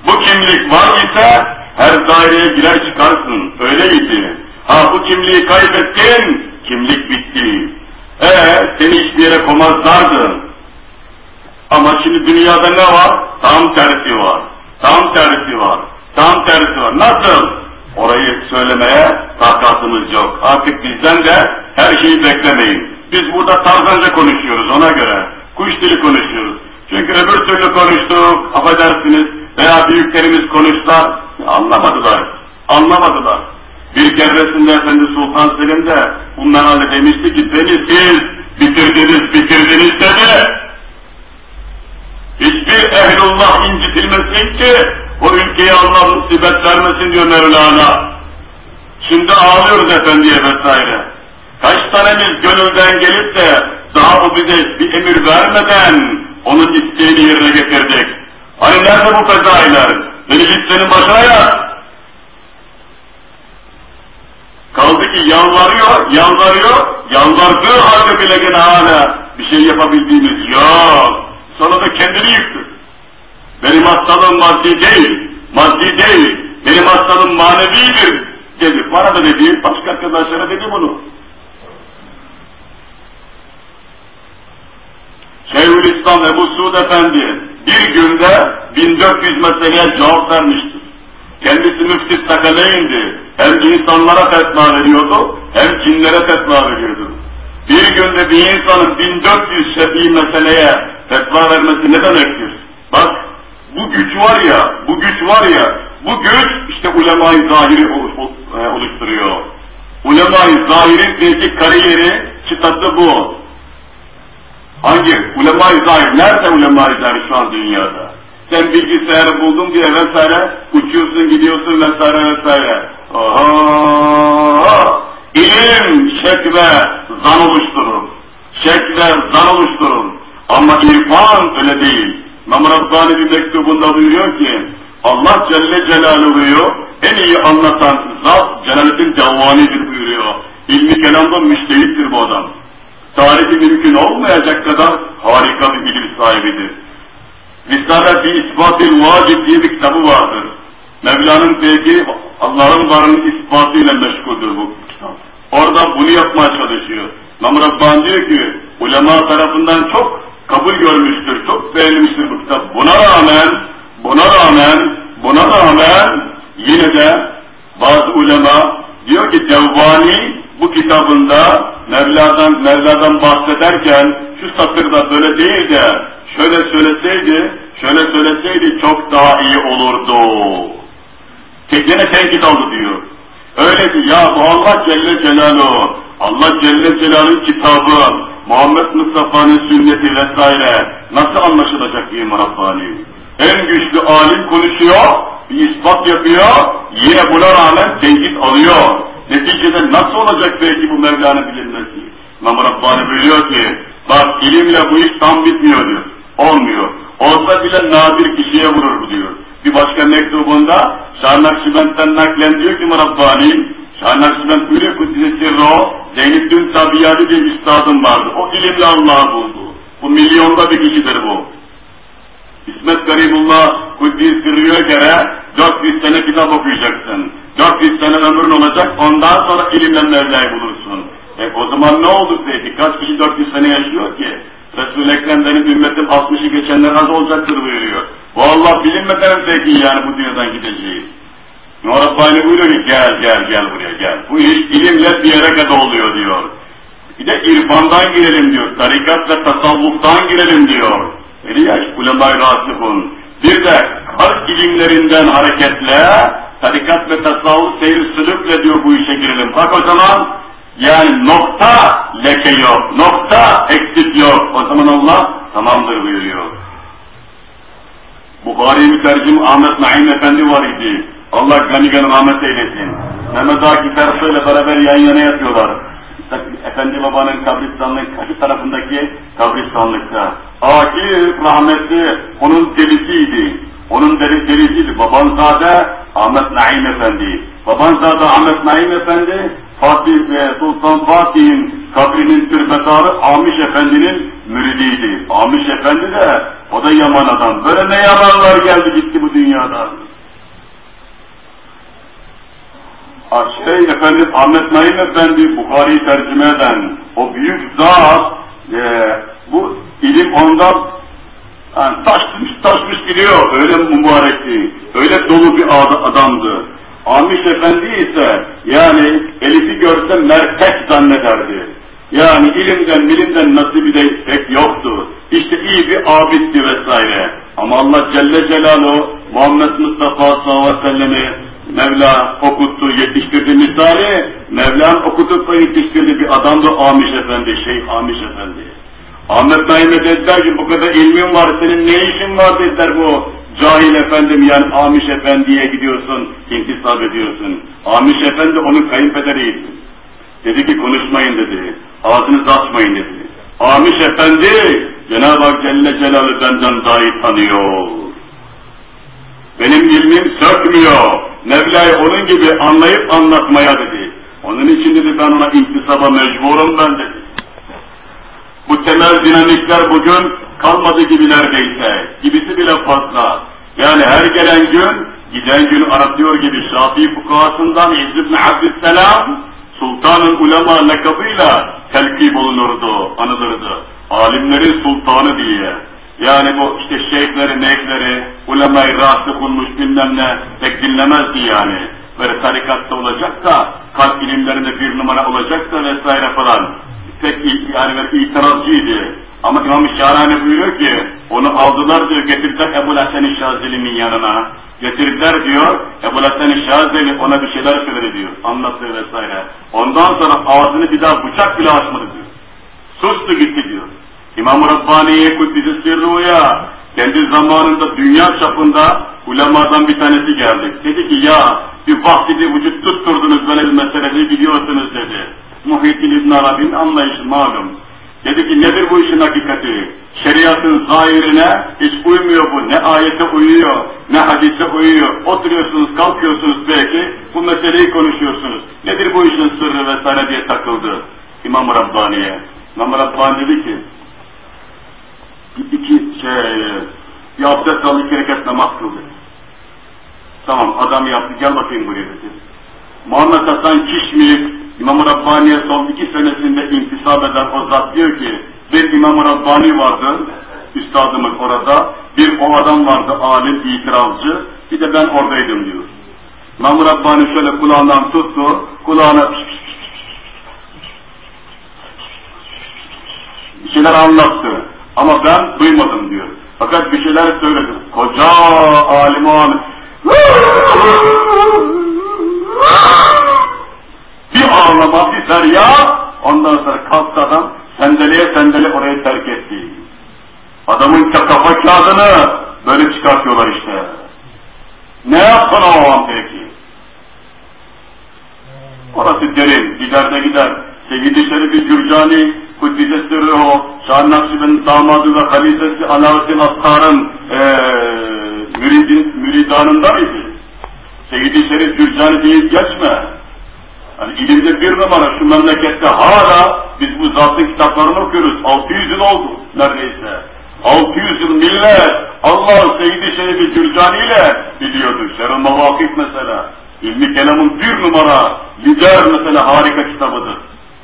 Bu kimlik var ise her daireye girer çıkarsın. Öyleydi. Ha bu kimliği kaybettin, kimlik bitti. Ee, seni hiçbir yere komazlardı. Ama şimdi dünyada ne var? Tam tersi var. Tam tersi var. Tam tersi var. Nasıl? Orayı söylemeye takatımız yok. Artık bizden de her şeyi beklemeyin. Biz burada tarzanca konuşuyoruz ona göre. Kuş dili konuşuyoruz. Çünkü öbür türlü konuştuk, affedersiniz, veya büyüklerimiz konuştular, anlamadılar. Anlamadılar. Bir keresinde Efendi Sultan Selim de bunlara demişti ki beni siz bitirdiniz, bitirdiniz dedi. Hiçbir ehlullah incitilmesin ki o ülkeye Allah musibet vermesin diyor Mevlana. Şimdi ağlıyoruz efendiye vesaire. Kaç tanemiz gönülden gelip de daha o bize bir emir vermeden onun isteğini yerine getirdik. Hani nerede bu fezailer? Beni git senin başına ya. Kaldı ki yalvarıyor, yalvarıyor, yalvardığı halde bile gene hala bir şey yapabildiğimiz yok. Sonra da kendini yıktı. Benim hastalığım maddi değil, maddi değil, benim hastalığım manevidir dedi. Bana da dedi, başka arkadaşlara dedi bunu. Şeyhülislam Ebu Suud Efendi bir günde 1400 meseleye cevap vermiştir. Kendisi müftis sakaleyindi. Hem insanlara fetva veriyordu, hem cinlere fetva veriyordu. Bir günde bir insanın 1400 şefi meseleye fetva vermesi ne demektir? Bak, bu güç var ya, bu güç var ya, bu güç işte ulema-i zahiri e, oluşturuyor. Ulema-i zahirin kariyeri, çıtası bu. Hangi? Ulema-i zahir. Nerede ulema-i zahir şu an dünyada? Sen bilgisayarı buldun diye vesaire, uçuyorsun gidiyorsun vesaire vesaire. Oho! İlim şek ve zan oluşturur. Şek ve zan oluşturur. Ama irfan öyle değil. İmam bir mektubunda buyuruyor ki, Allah Celle Celaluhu'yu en iyi anlatan zat Celaleddin Cevvani'dir buyuruyor. İlmi kelamda müştehittir bu adam. Tarihi mümkün olmayacak kadar harika bir bilim sahibidir. Risale-i İspat-ı Vacib diye bir kitabı vardır. Mevla'nın peki Allah'ın varının ispatıyla meşguldür bu kitap. Orada bunu yapmaya çalışıyor. İmam diyor ki, ulema tarafından çok kabul görmüştür, çok beğenilmiştir bu kitap. Buna rağmen, buna rağmen, buna rağmen yine de bazı ulema diyor ki Cevvani bu kitabında Mevla'dan, Mevla'dan bahsederken şu satırda böyle değil de şöyle söyleseydi, şöyle söyleseydi çok daha iyi olurdu. Tekene tenkit aldı diyor. Öyle ki ya bu Allah Celle Celaluhu, Allah Celle Celaluhu'nun kitabı, Muhammed Mustafa'nın sünneti vesaire nasıl anlaşılacak İmam Rabbani? En güçlü alim konuşuyor, bir ispat yapıyor, yine buna rağmen tenkit alıyor. Neticede nasıl olacak belki bu Mevla'nın bilinmesi? İmam Rabbani biliyor ki, bak ilimle bu iş tam bitmiyor diyor. Olmuyor. Olsa bile nadir kişiye vurur bu diyor. Bir başka mektubunda Şah Nakşibend'den naklen diyor ki Rabbani, Şah Nakşibend buyuruyor Kudüs'e sirro, Zeynep Dün Tabiyadi diye üstadım vardı. O ilimle Allah'ı buldu. Bu milyonda bir kişidir bu. İsmet Garibullah Kudüs sirriyor kere 400 sene kitap okuyacaksın. 400 sene ömrün olacak, ondan sonra ilimle Mevla'yı bulursun. E o zaman ne oldu peki? Kaç kişi 400 sene yaşıyor ki? Resul-i Ekrem benim ümmetim 60'ı geçenler az olacaktır buyuruyor. Bu Allah bilinmeden peki yani bu dünyadan gideceğiz. Nur Rabbani buyuruyor ki gel gel gel buraya gel. Bu iş ilimle bir yere kadar oluyor diyor. Bir de irfandan girelim diyor. Tarikat ve tasavvuftan girelim diyor. Eliyaş ulema-i rasifun. Bir de kalp ilimlerinden hareketle tarikat ve tasavvuf seyir sülükle diyor bu işe girelim. Bak o zaman yani nokta leke yok, nokta eksik yok. O zaman Allah tamamdır buyuruyor. Bukhari mütercim Ahmet Naim Efendi var idi. Allah gani gani rahmet eylesin. Mehmet Akif Ersoy ile beraber yan yana yatıyorlar. Efendi babanın kabristanlık karşı tarafındaki kabristanlıkta. Akif rahmetli onun delisiydi. Onun deli, delisiydi. Babanzade Ahmet Naim Efendi. Babanzade Ahmet Naim Efendi Fatih ve Sultan Fatih'in kabrinin türbetarı Amiş Efendi'nin müridiydi. Amiş Efendi de o da yaman adam. Böyle ne yamanlar geldi gitti bu dünyada. Şey efendim Ahmet Naim Efendi Bukhari'yi tercüme eden o büyük zat, e, bu ilim ondan yani taşmış taşmış gidiyor, öyle mübarekti, öyle dolu bir adamdı. Amiş Efendi ise yani Elif'i görse merkez zannederdi. Yani ilimden bilimden nasibi de pek yoktu. İşte iyi bir abiddi vesaire. Ama Allah Celle Celaluhu Muhammed Mustafa sallallahu aleyhi ve sellemi Mevla okuttu, yetiştirdi misali, Mevla'nın okutup da yetiştirdi bir adamdı Amiş Efendi, Şeyh Amiş Efendi. Ahmet Naim'e dediler ki bu kadar ilmin var, senin ne işin var dediler bu cahil efendim yani Amiş Efendi'ye gidiyorsun, intisap ediyorsun. Amiş Efendi onun kayınpederiydi. Dedi ki konuşmayın dedi, ağzınızı açmayın dedi. Amiş Efendi, Cenab-ı Hak Celle Celaluhu benden daha iyi tanıyor. Benim ilmim sökmüyor. Mevla'yı onun gibi anlayıp anlatmaya dedi. Onun için dedi ben ona intisaba mecburum ben dedi. Bu temel dinamikler bugün kalmadı gibi neredeyse. Gibisi bile fazla. Yani her gelen gün, giden gün aratıyor gibi Şafii fukahasından İzz ibn Abdüsselam, Sultanın ulema lakabıyla telkip olunurdu, anılırdı. Alimlerin sultanı diye. Yani bu işte şeyhleri, meyhleri, ulemayı rahatsız olmuş bilmem ne pek dinlemezdi yani. Böyle tarikatta olacak da, kalp ilimlerinde bir numara olacak da vesaire falan. Pek yani böyle itirazcıydı. Ama İmam-ı Şahrani buyuruyor ki, onu aldılar diyor, getirdiler Ebu Hasan-ı Şazeli'nin yanına. Getirdiler diyor, Ebu Hasan-ı Şazeli ona bir şeyler söyledi diyor, anlattı vesaire. Ondan sonra ağzını bir daha bıçak bile açmadı diyor. Sustu gitti diyor. İmam-ı Rabbani'ye Kuddisi Sirru'ya kendi zamanında dünya çapında ulemadan bir tanesi geldi. Dedi ki ya bir vahdi vücut tutturdunuz böyle bir meseleyi biliyorsunuz dedi. Muhyiddin İbn Arabi'nin anlayışı malum. Dedi ki nedir bu işin hakikati? Şeriatın zahirine hiç uymuyor bu. Ne ayete uyuyor, ne hadise uyuyor. Oturuyorsunuz, kalkıyorsunuz belki, bu meseleyi konuşuyorsunuz. Nedir bu işin sırrı vesaire diye takıldı İmam Rabbani'ye. İmam Rabbani dedi ki, iki şey, bir abdest al iki rekat namaz kıldı. Tamam adam yaptı gel bakayım buraya dedi. Muhammed Hasan Kişmilik İmam-ı Rabbani'ye son iki senesinde intisap eden o zat diyor ki bir İmam-ı Rabbani vardı üstadımız orada bir o adam vardı alim itirazcı bir de ben oradaydım diyor. İmam-ı Rabbani şöyle kulağından tuttu kulağına bir şeyler anlattı ama ben duymadım diyor. Fakat bir şeyler söyledim. Koca alim o bir ağlama, bir feryat, ondan sonra kalktı adam, sendeleye sendele orayı terk etti. Adamın kafa kağıdını böyle çıkartıyorlar işte. Ne yapsın o an peki? Orası derin, gider de gider. Seyyid-i Şerif-i Cürcani, Kuddise Sırrıho, Şah Nakşibe'nin damadı ve halifesi Alaaddin Attar'ın ee, müridin, müridanında mıydı? Seyyid-i Şerif Cürcani deyip geçme. Yani ilimde bir numara şu memlekette hala biz bu zatın kitaplarını okuyoruz. 600 yıl oldu neredeyse. 600 yıl millet Allah Seyyid-i Şerifi Cürcani ile biliyordu. Şer-i Mavakif mesela. İlmi kelamın bir numara lider mesela harika kitabıdır.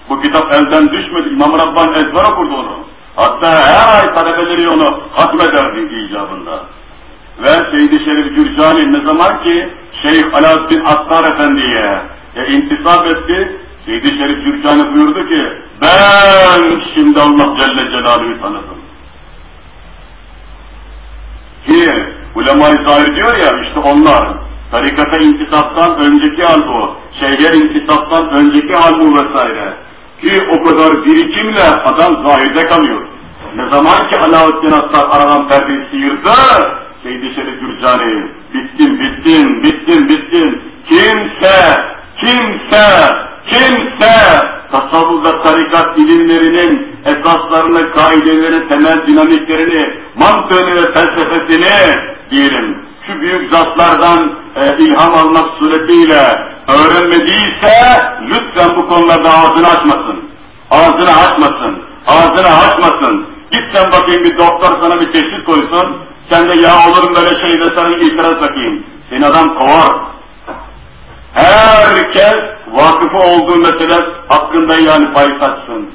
Bu kitap elden düşmedi. İmam Rabban ezber okurdu onu. Hatta her ay talebeleri onu hatmederdi icabında. Ve Seyyid-i Şerif Cürcani ne zaman ki Şeyh Alaaddin Attar Efendi'ye e, intisap etti. Seyyid-i Şerif Cürcani buyurdu ki ben şimdi Allah Celle Celaluhu'yu tanıdım. Ki ulema-i zahir diyor ya işte onlar tarikata intisaptan önceki hal bu. Şeyher intisaptan önceki hal bu vesaire. Ki o kadar birikimle adam zahirde kalıyor. Ne zaman ki Alaaddin Attar aradan perdeyi sıyırdı, Seyyid-i Şerif Gürcani, bittin, bittin, bittin, bittin. Kimse, kimse, kimse tasavvuf ve tarikat ilimlerinin esaslarını, kaidelerini, temel dinamiklerini, mantığını ve felsefesini diyelim, şu büyük zatlardan e, ilham almak suretiyle öğrenmediyse lütfen bu konularda ağzını açmasın. Ağzını açmasın. Ağzını açmasın. Git sen bakayım bir doktor sana bir teşhis koysun. Sen de ya olurum böyle şeyde sana itiraz bakayım. Seni adam kovar. Herkes vakıfı olduğu mesele hakkında yani pay saçsın.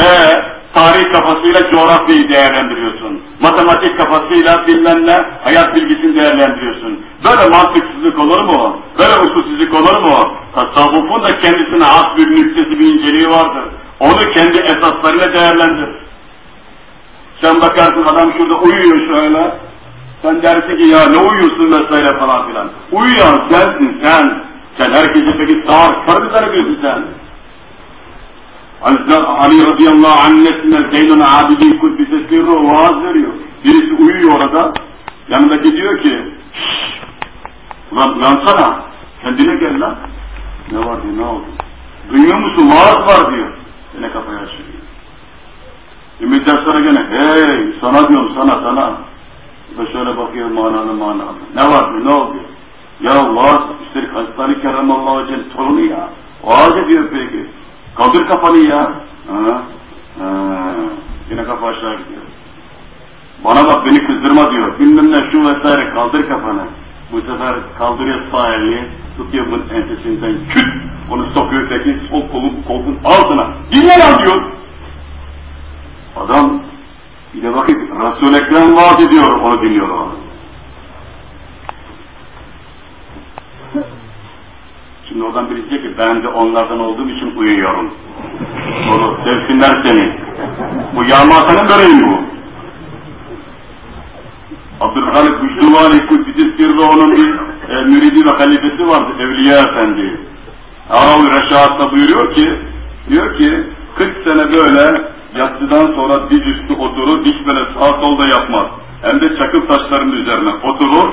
Ee, tarih kafasıyla coğrafyayı değerlendiriyorsun. Matematik kafasıyla bilmem ne, hayat bilgisini değerlendiriyorsun. Böyle mantıksızlık olur mu? Böyle usulsüzlük olur mu? Tasavvufun da kendisine has bir nüktesi bir inceliği vardır. Onu kendi esaslarıyla değerlendir. Sen bakarsın adam şurada uyuyor şöyle. Sen dersin ki ya ne uyuyorsun vesaire falan filan. Uyuyan sensin sen. Sen herkese peki sağ karı tarafıyorsun sen. Ali radıyallahu annesine Zeynun Abidin Kuddise Sirru vaaz veriyor. Birisi uyuyor orada. Yanındaki diyor ki Ulan uyansana. Kendine gel lan. Ne var diyor ne oldu? Duymuyor musun? Vaaz var diyor. Yine kafayı açıyor. Bir müddet sonra gene hey sana diyorum sana sana. Ve şöyle bakıyor manalı manalı. Ne var diyor ne oldu? Ya vaaz üstelik Hazreti Kerramallahu Aleyhi torunu ya. Vaaz ediyor peki. Kaldır kafanı ya. Ha, ha. Yine kafa aşağı gidiyor. Bana bak beni kızdırma diyor. Bilmem ne şu vesaire kaldır kafanı. Bu sefer kaldırıyor sağ elini, tutuyor bunun ensesinden küt, onu sokuyor peki sol kolun, kolun altına. Dinle lan diyor. Adam bir de bakın Resul-i Ekrem vaat ediyor, onu dinliyor o. Şimdi oradan birisi diyor ki ben de onlardan olduğum için uyuyorum. Onu sevsinler seni. Bu yağmatanın böreği bu. Abdülhalik Müslümani Kuddisi Sirri onun bir e, müridi ve halifesi vardı Evliya Efendi. Aravi Reşahat'ta buyuruyor ki, diyor ki 40 sene böyle yatsıdan sonra diz üstü oturur, diş böyle sağ solda yapmaz. Hem de çakıl taşlarının üzerine oturur,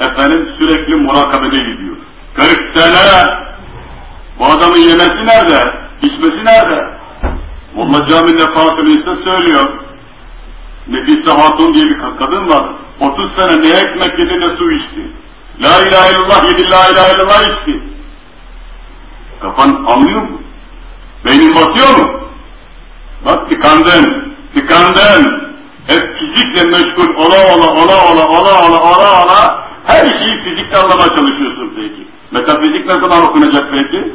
efendim sürekli murakabede gidiyor. 40 sene! Bu adamın yemesi nerede? İçmesi nerede? Molla Cami'de Fatih ise söylüyor. Nefise Hatun diye bir kadın var. 30 sene ne ekmek yedi ne su içti. La ilahe illallah yedi, la ilahe illallah içti. Kafan anlıyor mu? Beynin batıyor mu? Bak tıkandın, tıkandın. Hep fizikle meşgul ola ola ola ola ola ola ola ola her şeyi fizikle anlamaya çalışıyorsun peki. Metafizik ne zaman okunacak peki?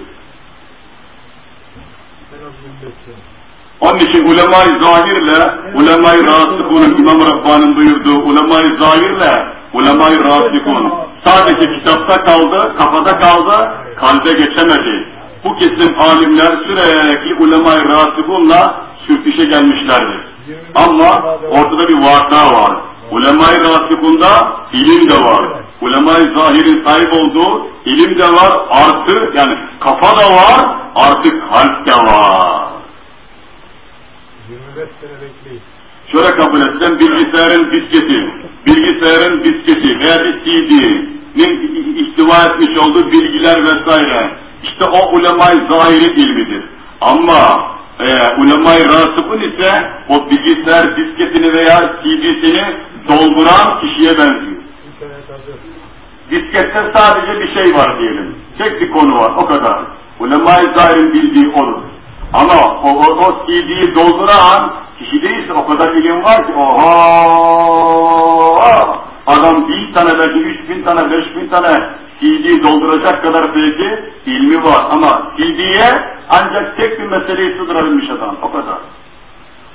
Onun için ulema-i zahirle, ulema-i rasıkunun İmam Rabbani'nin buyurduğu ulema-i zahirle, ulema-i rasıkun sadece kitapta kaldı, kafada kaldı, kalbe geçemedi. Bu kesim alimler sürekli ulema-i rasıkunla sürtüşe gelmişlerdir. Ama ortada bir vaka var. Ulema-i rasıkunda ilim de var. Ulema-i zahirin sahip olduğu ilim de var, artı yani kafa da var, artık kalp de var. 25 sene bekleyin. Şöyle kabul etsem bilgisayarın disketi, bilgisayarın disketi veya bir CD'nin ihtiva etmiş olduğu bilgiler vesaire. İşte o ulema-i zahiri ilmidir. Ama e, ulema-i rasıfın ise o bilgisayar disketini veya CD'sini dolduran kişiye benziyor. Diskette sadece bir şey var diyelim. Tek bir konu var o kadar. Ulema-i zahirin bildiği olur. Ama o, o, o CD'yi dolduran kişi değilse o kadar ilim var ki. Oha adam bin tane belki üç bin tane beş bin tane CD dolduracak kadar belki ilmi var. Ama CD'ye ancak tek bir meseleyi sığdırabilmiş adam. O kadar.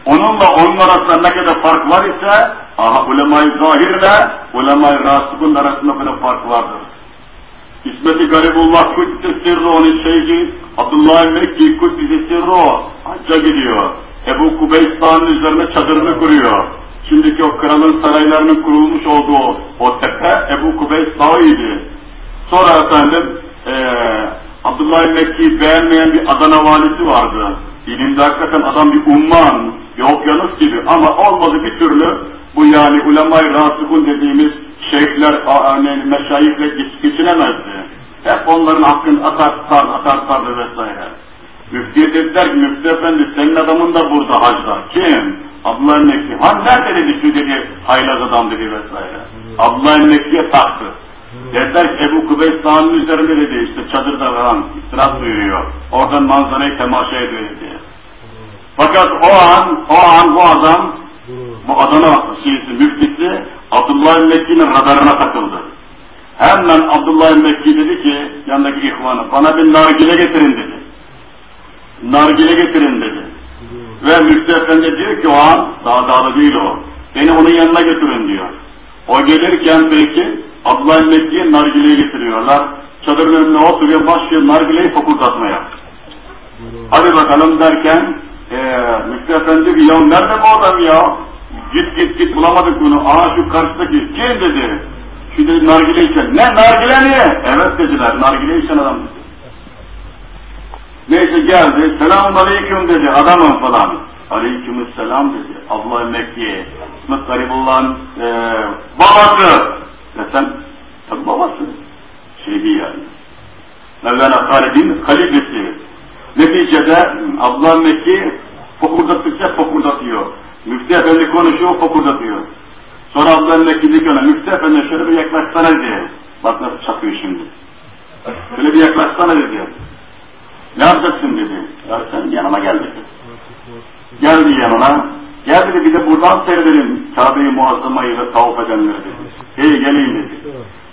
Onunla onun arasında ne kadar fark var ise aha ulema-i zahirle ulema-i rasibun arasında böyle fark vardır. İsmet-i Garibullah Kuddise Sirru onun şeyhi Abdullah Mekki Kuddise Sirru hacca gidiyor. Ebu Kubeystan'ın üzerine çadırını kuruyor. Şimdiki o kralın saraylarının kurulmuş olduğu o tepe Ebu Kubeys Dağı'ydı. Sonra efendim ee, Abdullah Mekki'yi beğenmeyen bir Adana valisi vardı. İlimde hakikaten adam bir umman, bir okyanus gibi ama olmadı bir türlü bu yani ulema-i rasıkun dediğimiz şeyhler, yani meşayihle geç, geçinemezdi. Hep onların hakkını atar tutar, atar tutardı vesaire. Müftiye dediler ki Müftü Efendi senin adamın da burada hacda. Kim? Abdullah Mekki. Ha nerede dedi şu dedi haylaz adam dedi vesaire. Abdullah Mekki'ye taktı. Dediler ki Ebu Kubeys Dağı'nın üzerinde dedi işte çadırda falan istirahat duyuruyor. Oradan manzarayı temaşa ediyor dedi. Fakat o an, o an bu adam, bu Adana şeysi, müftisi Abdullah Mekki'nin radarına takıldı. Hemen Abdullah Mekki dedi ki yanındaki ihvanı bana bir nargile getirin dedi. Nargile getirin dedi. Ve Müftü Efendi diyor ki o an, daha dağlı değil o, beni onun yanına götürün diyor. O gelirken belki Abdullah Mekki'ye nargileyi getiriyorlar. Çadırın önüne oturuyor, başlıyor nargileyi fokurdatmaya. Hadi bakalım derken, ee, Müftü Efendi diyor ya nerede bu adam ya? Git git git bulamadık bunu. Aa şu karşıdaki kim dedi. Şu dedi nargile içen. Ne nargile niye? Evet dediler nargile içen adam dedi. Neyse geldi. Selamun aleyküm dedi adamım falan. Aleykümselam dedi. Allah Mekke'ye. İsmet Garibullah'ın e, babası. Desen tabi babası. Şeydi yani. Mevlana Halid'in halifesi. Neticede Abdullah Mekki fokurdattıkça fokurdatıyor. Müftü Efendi konuşuyor, fokurdatıyor. Sonra Abdullah Mekki diyor ki ona, Müftü Efendi şöyle bir yaklaşsana diye. Bak nasıl çakıyor şimdi. Şöyle bir yaklaşsana dedi. Ne yapacaksın dedi. Ya sen yanıma gel dedi. Geldi yanına. Gel dedi bir de buradan seyredelim Kabe-i Muazzama'yı ve tavaf edenleri dedi. Hey geleyim dedi.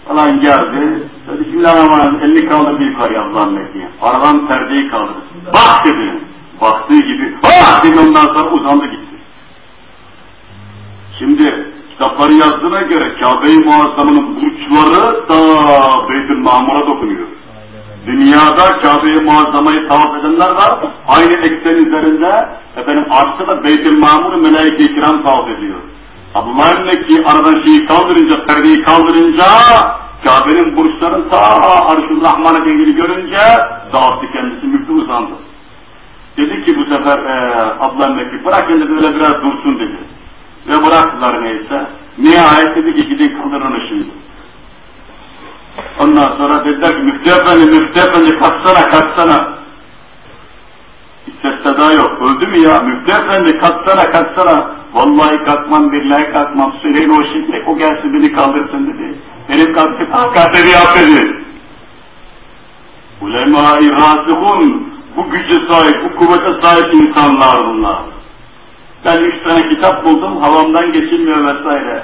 Falan geldi. Dedi Bismillahirrahmanirrahim. Elini kaldırdı yukarıya Allah'ın Mekke'ye. Aradan perdeyi kaldırdı. Bak dedi. Baktığı gibi. Ah dedi ondan sonra uzandı gitti. Şimdi kitapları yazdığına göre Kabe-i Muazzama'nın burçları da Beytül Mamur'a dokunuyor. Dünyada Kabe-i Muazzama'yı tavaf edenler var. Aynı eksen üzerinde efendim arşta da Beyt-i Mamur Melaike-i Kiram tavaf ediyor. Abdullah Mekki aradan şeyi kaldırınca, perdeyi kaldırınca Kabe'nin burçlarını ta Arş-ı Rahman'a dengeli görünce dağıttı kendisi müftü uzandı. Dedi ki bu sefer e, Abdullah Mekki bırakın dedi öyle biraz dursun dedi. Ve bıraktılar neyse. Nihayet dedi ki gidin kaldırın şimdi. Ondan sonra dediler ki müftü efendi, müftü efendi kalksana kalksana. Hiç ses seda yok. Öldü mü ya? Müftü efendi kalksana kalksana. Vallahi kalkmam billahi kalkmam. Söyleyin o şimdi o gelsin beni kaldırsın dedi. Benim kalktı kalk dedi yap dedi. Ulema-i bu güce sahip, bu kuvvete sahip insanlar bunlar. Ben üç tane kitap buldum, havamdan geçilmiyor vesaire.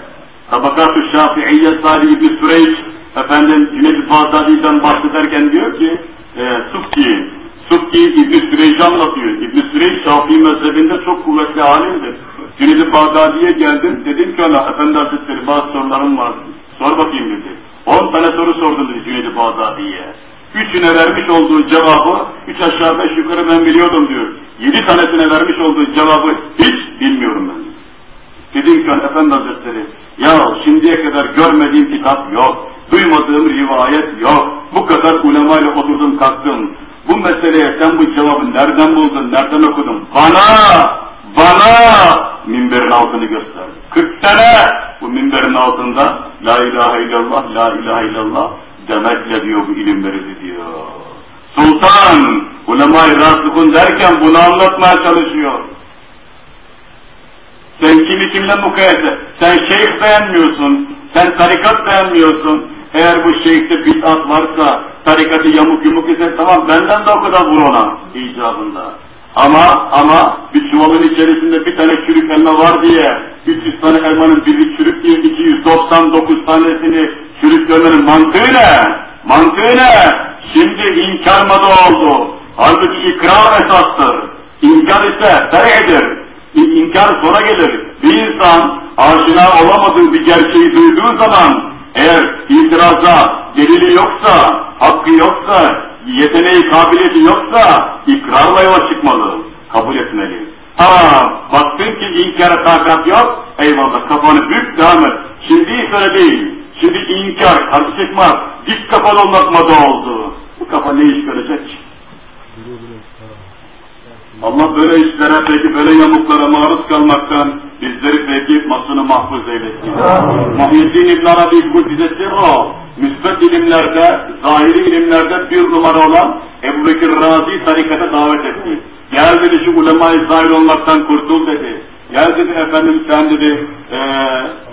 Tabakat-ı Şafi'iyye Salih İbni Süreyç efendim Cüneyd-i Bağdadi'den bahsederken diyor ki e, Sufki, Sufki İbn-i Süreyc'i anlatıyor. İbn-i Süreyc Şafii mezhebinde çok kuvvetli alimdir. Cüneyd-i Bağdadi'ye geldim, dedim ki ona Efendi Hazretleri bazı sorularım var, sor bakayım dedi. On tane soru sordum dedi Cüneyd-i Bağdadi'ye. Üçüne vermiş olduğu cevabı, üç aşağı beş yukarı ben biliyordum diyor. Yedi tanesine vermiş olduğu cevabı hiç bilmiyorum ben. Dedim ki Efendi Hazretleri, ya şimdiye kadar görmediğim kitap yok. Duymadığım rivayet yok. Bu kadar ulemayla oturdum kalktım. Bu meseleye sen bu cevabı nereden buldun, nereden okudun? Bana, bana minberin altını göster. 40 sene bu minberin altında La ilahe illallah, La ilahe illallah demekle diyor bu ilim verildi diyor. Sultan, ulema-i rasıkun derken bunu anlatmaya çalışıyor. Sen kimi kimle mukayese? Sen şeyh beğenmiyorsun, sen tarikat beğenmiyorsun, eğer bu şeyhte bid'at varsa, tarikatı yamuk yumuk ise tamam benden de o kadar vur ona icabında. Ama ama bir çuvalın içerisinde bir tane çürük elma var diye 300 tane elmanın biri çürük diye 299 tanesini çürük görmenin mantığı ne? Mantığı ne? Şimdi inkar modu oldu. Halbuki ikrar esastır. İnkar ise terhidir. İnkar sonra gelir. Bir insan aşina olamadığı bir gerçeği duyduğu zaman eğer itiraza delili yoksa, hakkı yoksa, yeteneği, kabiliyeti yoksa ikrarla yola çıkmalı, kabul etmeli. Ha, baktın ki inkara takat yok, eyvallah kafanı büyük devam et. Şimdi öyle değil. Şimdi inkar, karşı çıkmaz, dik kafalı olmak moda oldu. Bu kafa ne iş görecek? Allah böyle işlere peki böyle yamuklara maruz kalmaktan bizleri peki masını mahfuz eylesin. Muhyiddin İbn Arabi Kudüs'e o müsbet ilimlerde, zahiri ilimlerde bir numara olan Ebu Bekir Razi tarikata davet etti. Gel dedi şu ulemayı zahir olmaktan kurtul dedi. Gel dedi efendim sen dedi ee,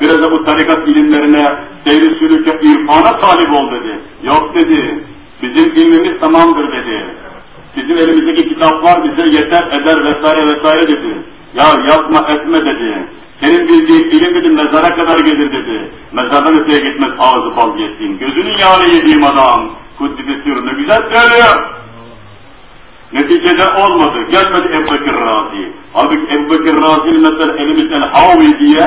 biraz da bu tarikat ilimlerine seyri sürüke irfana talip ol dedi. Yok dedi. Bizim ilmimiz tamamdır dedi. Bizim elimizdeki kitaplar bize yeter eder vesaire vesaire dedi. Ya yapma etme dedi. Senin bildiğin ilim dedi mezara kadar gelir dedi. Mezardan öteye gitmez ağzı bal yettiğin. Gözünün yağını yediğim adam. Kuddibesiyor ne güzel söylüyor. Neticede olmadı. Gelmedi Ebu Bekir Razi. Halbuki Ebu Bekir Razi'nin mesela elimizden Havi diye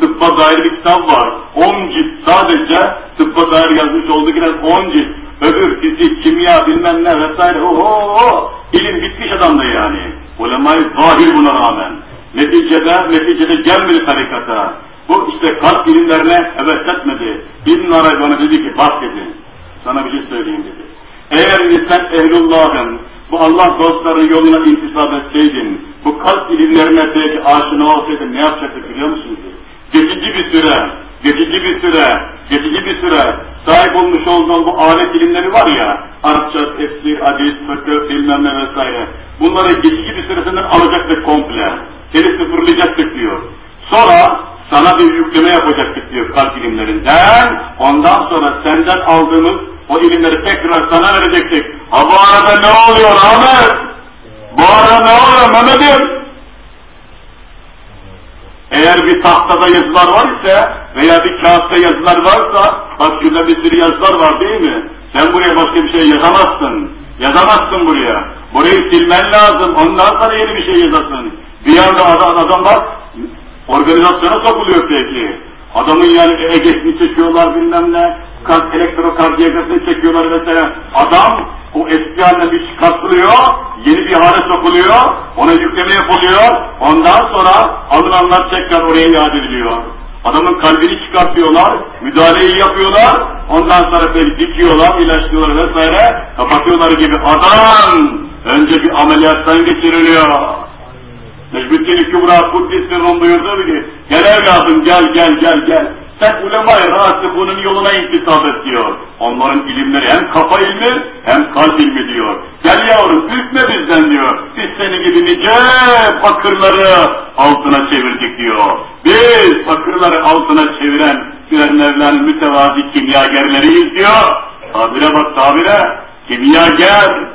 tıbba dair bir kitap var. 10 cilt sadece tıbba dair yazmış olduğu gibi 10 cilt. Öbür fizik, kimya bilmem ne vesaire. Oho! İlim bitmiş adamda yani. Ulemayı zahir buna rağmen. Neticede, neticede gelmedi tarikata. Bu işte kalp ilimlerine evet etmedi. İbn Arabi bana dedi ki bak dedi. Sana bir şey söyleyeyim dedi. Eğer sen ehlullahın, bu Allah dostlarının yoluna intisap etseydin, bu kalp ilimlerine belki aşina olsaydın ne yapacaktık biliyor musun? Geçici bir süre, geçici bir süre, geçici bir süre sahip olmuş olduğun bu alet ilimleri var ya, Arapça, tefsir, hadis, fıkıh, bilmem ne vesaire. Bunları geçici bir süresinden alacaktık komple. Seni sıfırlayacaktık diyor. Sonra sana bir yükleme yapacaktık diyor kalp ilimlerinden. Ondan sonra senden aldığımız o ilimleri tekrar sana verecektik. Ha bu arada ne oluyor Ahmet? Bu arada ne oluyor Mehmet'im? Eğer bir tahtada yazılar var ise veya bir kağıtta yazılar varsa, bak şurada bir sürü yazılar var değil mi? Sen buraya başka bir şey yazamazsın. Yazamazsın buraya. Burayı silmen lazım. Ondan sonra yeni bir şey yazasın. Bir anda adam, adam bak, organizasyona sokuluyor peki. Adamın yani egesini çekiyorlar bilmem ne, kalp elektrokardiyografisini çekiyorlar mesela. Adam o eski haline bir çıkartılıyor, yeni bir hale sokuluyor, ona yükleme yapılıyor, ondan sonra alınanlar tekrar oraya iade ediliyor. Adamın kalbini çıkartıyorlar, müdahaleyi yapıyorlar, ondan sonra böyle dikiyorlar, ilaçlıyorlar vesaire, kapatıyorlar gibi adam önce bir ameliyattan geçiriliyor. Necmettin Kübra Kuddis'in Rum buyurdu ki, gel evladım gel gel gel gel, sen ulema-i rasihunun yoluna intisap et diyor. Onların ilimleri hem kafa ilmi hem kalp ilmi diyor. Gel yavrum ürkme bizden diyor. Biz seni gibi nice bakırları altına çevirdik diyor. Biz bakırları altına çeviren Süren Mevla'nın mütevazi kimyagerleriyiz diyor. Tabire bak tabire. Kimyager.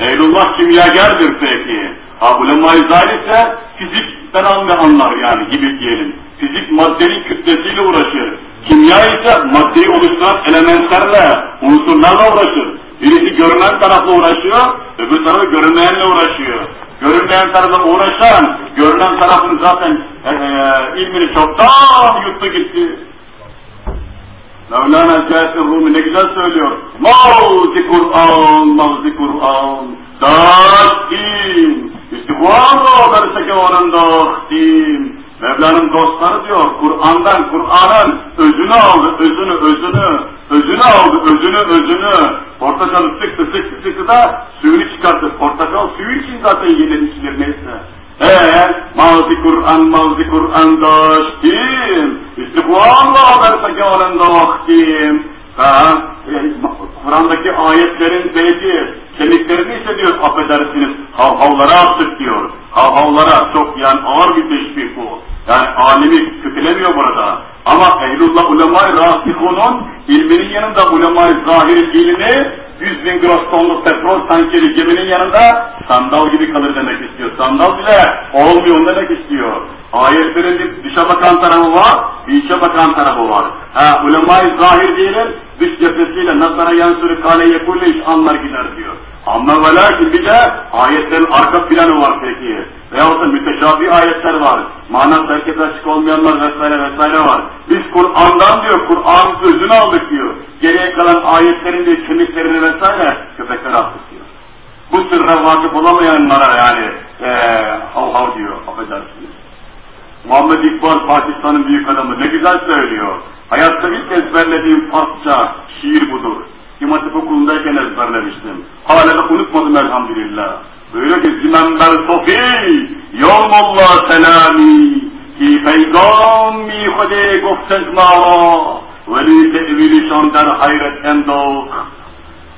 Eylullah kimyagerdir peki. Ha ulema-i ise fizikten anlar yani gibi diyelim fizik maddenin kütlesiyle uğraşır. Kimya ise maddeyi oluşturan elementlerle, unsurlarla uğraşır. Birisi görünen tarafla uğraşıyor, öbür tarafı görünmeyenle uğraşıyor. Görünmeyen tarafla uğraşan, görünen tarafın zaten e, e, ilmini çoktan yuttu gitti. Mevlana Cahit Rumi ne güzel söylüyor. Mavzi Kur'an, mavzi Kur'an, daştim, istihvâmı derseke orandaştim. Mevla'nın dostları diyor, Kur'an'dan, Kur'an'ın özünü aldı, özünü, özünü, özünü aldı, özünü, özünü. Portakalı sıktı, sıktı, sıktı da suyunu çıkarttı. Portakal suyu için zaten yenir içilir neyse. Eee, mağzi Kur'an, mağzi Kur'an daştim, istihvallah verseke oranda vaktim. E, Kur'an'daki ayetlerin belki kemiklerini ise diyor affedersiniz havhavlara attık diyor. Havhavlara çok yani ağır bir teşbih bu. Yani alemi kötülemiyor burada. Ama ehlullah ulemay rasihunun ilminin yanında ulemay zahir ilmi 100 bin gros tonluk petrol tankeri geminin yanında sandal gibi kalır demek istiyor. Sandal bile olmuyor demek istiyor. Ayetlerin bir dışa bakan tarafı var, içe bakan tarafı var. Ha, ulema zahir diyelim, dış cephesiyle nazara yansırı kale yekule iş anlar gider diyor. Ama ve lakin bir de ayetlerin arka planı var peki. Veyahut da müteşabi ayetler var. Mana herkese açık olmayanlar vesaire vesaire var. Biz Kur'an'dan diyor, Kur'an sözünü aldık diyor. Geriye kalan ayetlerin de kemiklerini vesaire köpekler attık diyor. Bu sırra vakıf olamayanlara yani ee, hav hav diyor, affedersiniz. Muhammed İkbal Pakistan'ın büyük adamı ne güzel söylüyor. Hayatta ilk ezberlediğim Farsça şiir budur. İmam Hatip okulundayken ezberlemiştim. Hala da unutmadım elhamdülillah. Böyle ki Zimember Sofi, Yevmullah selami, ki peygami khude guftez mara, veli tevili şan der hayret endok.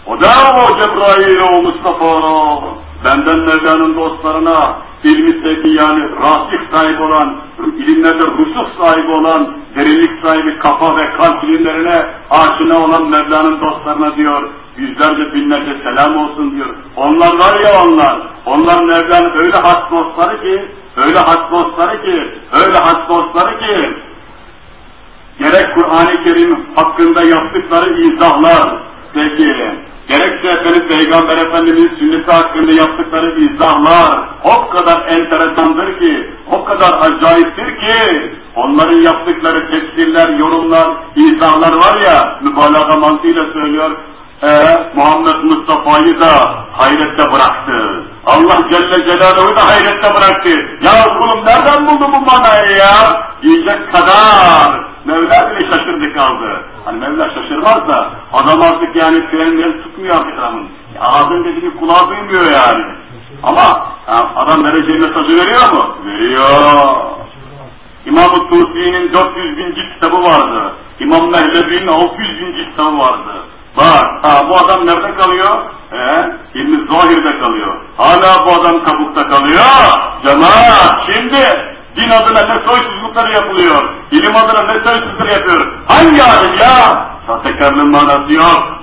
O da o Cebrail o Mustafa'na, benden Mevla'nın dostlarına, ilmi sevgi yani rasih sahibi olan, ilimlerde rusuh sahibi olan, derinlik sahibi kafa ve kalp ilimlerine aşina olan Mevla'nın dostlarına diyor, yüzlerce binlerce selam olsun diyor. Onlar var ya onlar, onlar Mevla'nın öyle has dostları ki, öyle has dostları ki, öyle has dostları ki, gerek Kur'an-ı Kerim hakkında yaptıkları izahlar, peki, gerekse Efendimiz Peygamber Efendimiz sünneti hakkında yaptıkları izahlar o kadar enteresandır ki, o kadar acayiptir ki, onların yaptıkları tefsirler, yorumlar, izahlar var ya, mübalağa mantığıyla söylüyor, e, Muhammed Mustafa'yı da hayrette bıraktı. Allah Celle Celaluhu da hayrette bıraktı. Ya kulum nereden buldu bu manayı ya? Diyecek kadar Mevla bile şaşırdı kaldı. Hani Mevla şaşırmaz da adam artık yani frenleri tutmuyor adamın. Ağzın dediğini kulağı duymuyor yani. Ama adam vereceği mesajı veriyor mu? Veriyor. İmam-ı Tusi'nin 400 bin kitabı vardı. İmam Mehlebi'nin 600 bin kitabı vardı. Bak, ha, bu adam nerede kalıyor? Ee, ilmi zahirde kalıyor. Hala bu adam kabukta kalıyor. Cemaat şimdi din adına ne soysuzlukları yapılıyor. İlim adına ne soysuzlukları yapıyor. Hangi alim ya? Sahtekarlığın manası yok.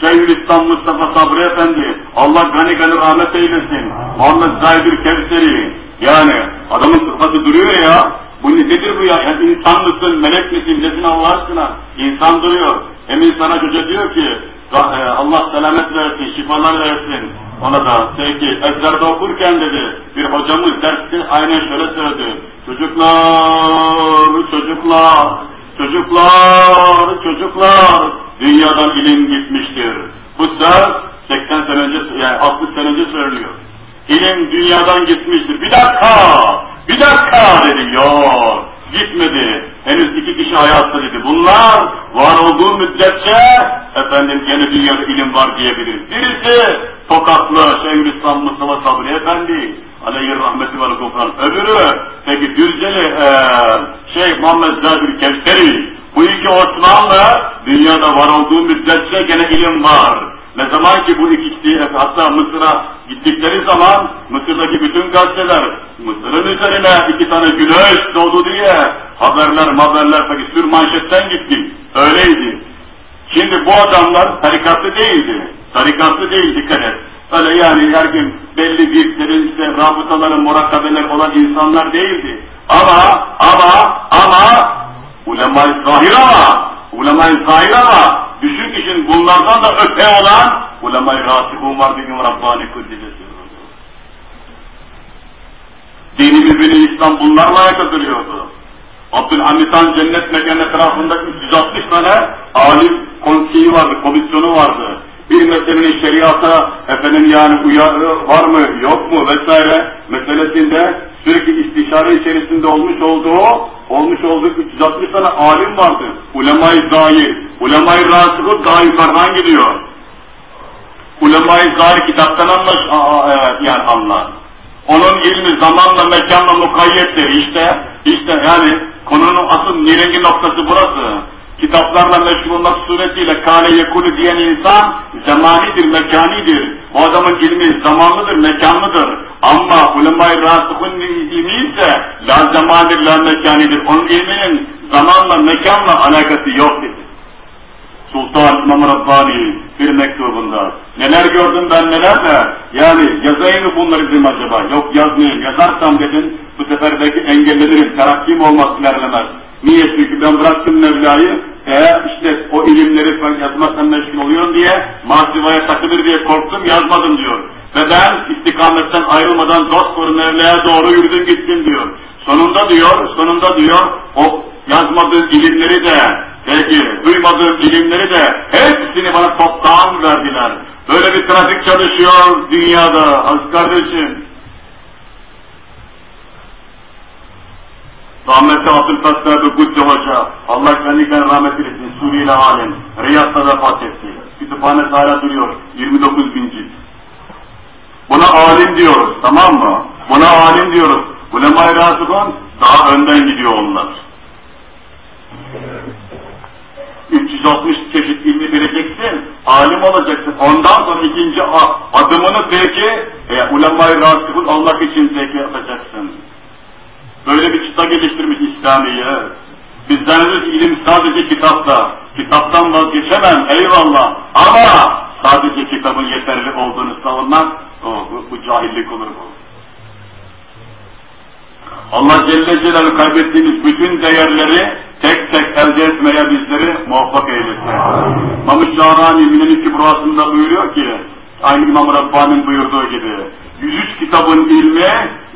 Şeyhülislam Mustafa Sabri Efendi, Allah gani gani rahmet eylesin. Muhammed Zahidül Kevseri. Yani adamın sıfatı duruyor ya. Bu nedir bu ya? Yani insan mısın, melek misin, nesin Allah aşkına? İnsan duruyor. Emin sana çocuğa diyor ki, e, Allah selamet versin, şifalar versin. Ona da peki ezberde okurken dedi, bir hocamız derste aynen şöyle söyledi. Çocuklar, çocuklar, çocuklar, çocuklar, dünyadan ilim gitmiştir. Bu söz 80 sene önce, yani 60 sene önce söylüyor. İlim dünyadan gitmiştir. Bir dakika, bir dakika dedi. Yok, gitmedi. Henüz iki kişi hayatta dedi. Bunlar var olduğu müddetçe efendim yeni dünyada ilim var diyebiliriz. Birisi Tokatlı Şeyhülislam Mustafa Sabri Efendi aleyhi rahmeti vel gufran. Öbürü peki Düzceli ee, Şeyh Muhammed Zadül Kevseri. Bu iki Osmanlı dünyada var olduğu müddetçe gene ilim var. Ne zaman ki bu ikisi hatta Mısır'a gittikleri zaman Mısır'daki bütün gazeteler Mısır'ın üzerine iki tane güneş doğdu diye haberler haberler peki sür manşetten gitti. Öyleydi. Şimdi bu adamlar tarikatlı değildi. Tarikatlı değil dikkat et. Öyle yani her gün belli virtlerin işte rabıtaların murakabeler olan insanlar değildi. Ama ama ama ulema-i zahir ama ulema-i zahir ama düşün işin bunlardan da öte olan ulema-i rasibun var bir gün Rabbani Kuddisesi. Dini birbirini İslam bunlarla ayakta duruyordu. Abdülhamid Han cennet mekan etrafında 360 tane alim konseyi vardı, komisyonu vardı bir meselenin şeriata efendim yani uyarı var mı yok mu vesaire meselesinde sürekli istişare içerisinde olmuş olduğu olmuş olduğu 360 tane alim vardı. Ulema-i zahir, ulema-i rasıfı daha yukarıdan gidiyor. Ulema-i zahir kitaptan anlaş, aa, evet, yani anlar. Onun ilmi zamanla mekanla mukayyettir. İşte, işte yani konunun asıl nirengi noktası burası kitaplarla meşgul olmak suretiyle kâle yekulu diyen insan zamanidir, mekanidir. O adamın ilmi zamanlıdır, mekanlıdır. Ama ulema-i rasıhın ilmi ise la zamandır, la mekanidir. Onun ilminin zamanla, mekanla alakası yok dedi. Sultan İmam Rabbani bir mektubunda. Neler gördüm ben neler de yani yazayım mı bunları dedim acaba? Yok yazmayayım. Yazarsam dedim bu sefer belki engellenirim. Terakkim olmaz ilerlemez. Niye? Çünkü ben bıraktım Mevla'yı, eğer işte o ilimleri ben yazmaktan meşgul oluyorum diye, masivaya takılır diye korktum, yazmadım diyor. Ve ben istikametten ayrılmadan dost doğru Mevla'ya doğru yürüdüm gittim diyor. Sonunda diyor, sonunda diyor, o yazmadığım ilimleri de, peki duymadığım ilimleri de hepsini bana toptan verdiler. Böyle bir trafik çalışıyor dünyada, az kardeşim. Rahmetli Abdülfettar Gudce Hoca, Allah kendine rahmet eylesin, Suriyeli alim, Riyad'da vefat etti. Kütüphanesi hala duruyor, 29 bin cilt. Buna alim diyoruz, tamam mı? Buna alim diyoruz. Ulema-i Rasıban daha önden gidiyor onlar. 360 çeşit ilmi bileceksin, alim olacaksın. Ondan sonra ikinci adımını peki, e, ulema-i Rasıbın Allah için peki yapacaksın. Böyle bir çıta geliştirmiş İslamiye. Biz zannediyoruz ilim sadece kitapta. Kitaptan vazgeçemem eyvallah. Ama sadece kitabın yeterli olduğunu savunmak o, bu, bu cahillik olur bu. Allah Celle Celaluhu kaybettiğimiz bütün değerleri tek tek elde etmeye bizleri muvaffak eylesin. İmam-ı Şahrani Minen-i Kübrası'nda buyuruyor ki, aynı İmam Rabbani'nin buyurduğu gibi, 103 kitabın ilmi,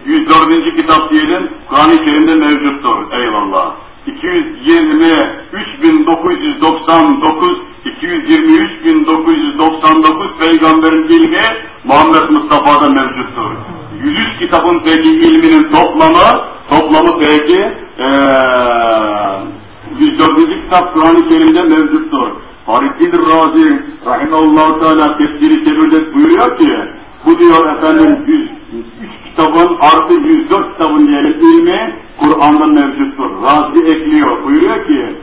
104. kitap diyelim, Kur'an-ı Kerim'de mevcuttur. Eyvallah. 223.999 223.999 peygamberin ilmi Muhammed Mustafa'da mevcuttur. 103 kitabın peki ilminin toplamı, toplamı peki ee, 104. kitap Kur'an-ı Kerim'de mevcuttur. Haridin Razi Rahimahullah Teala tefsiri kebirde buyuruyor ki bu diyor efendim 103 kitabın artı 104 kitabın diyelim ilmi Kur'an'da mevcuttur. Razi ekliyor. Buyuruyor ki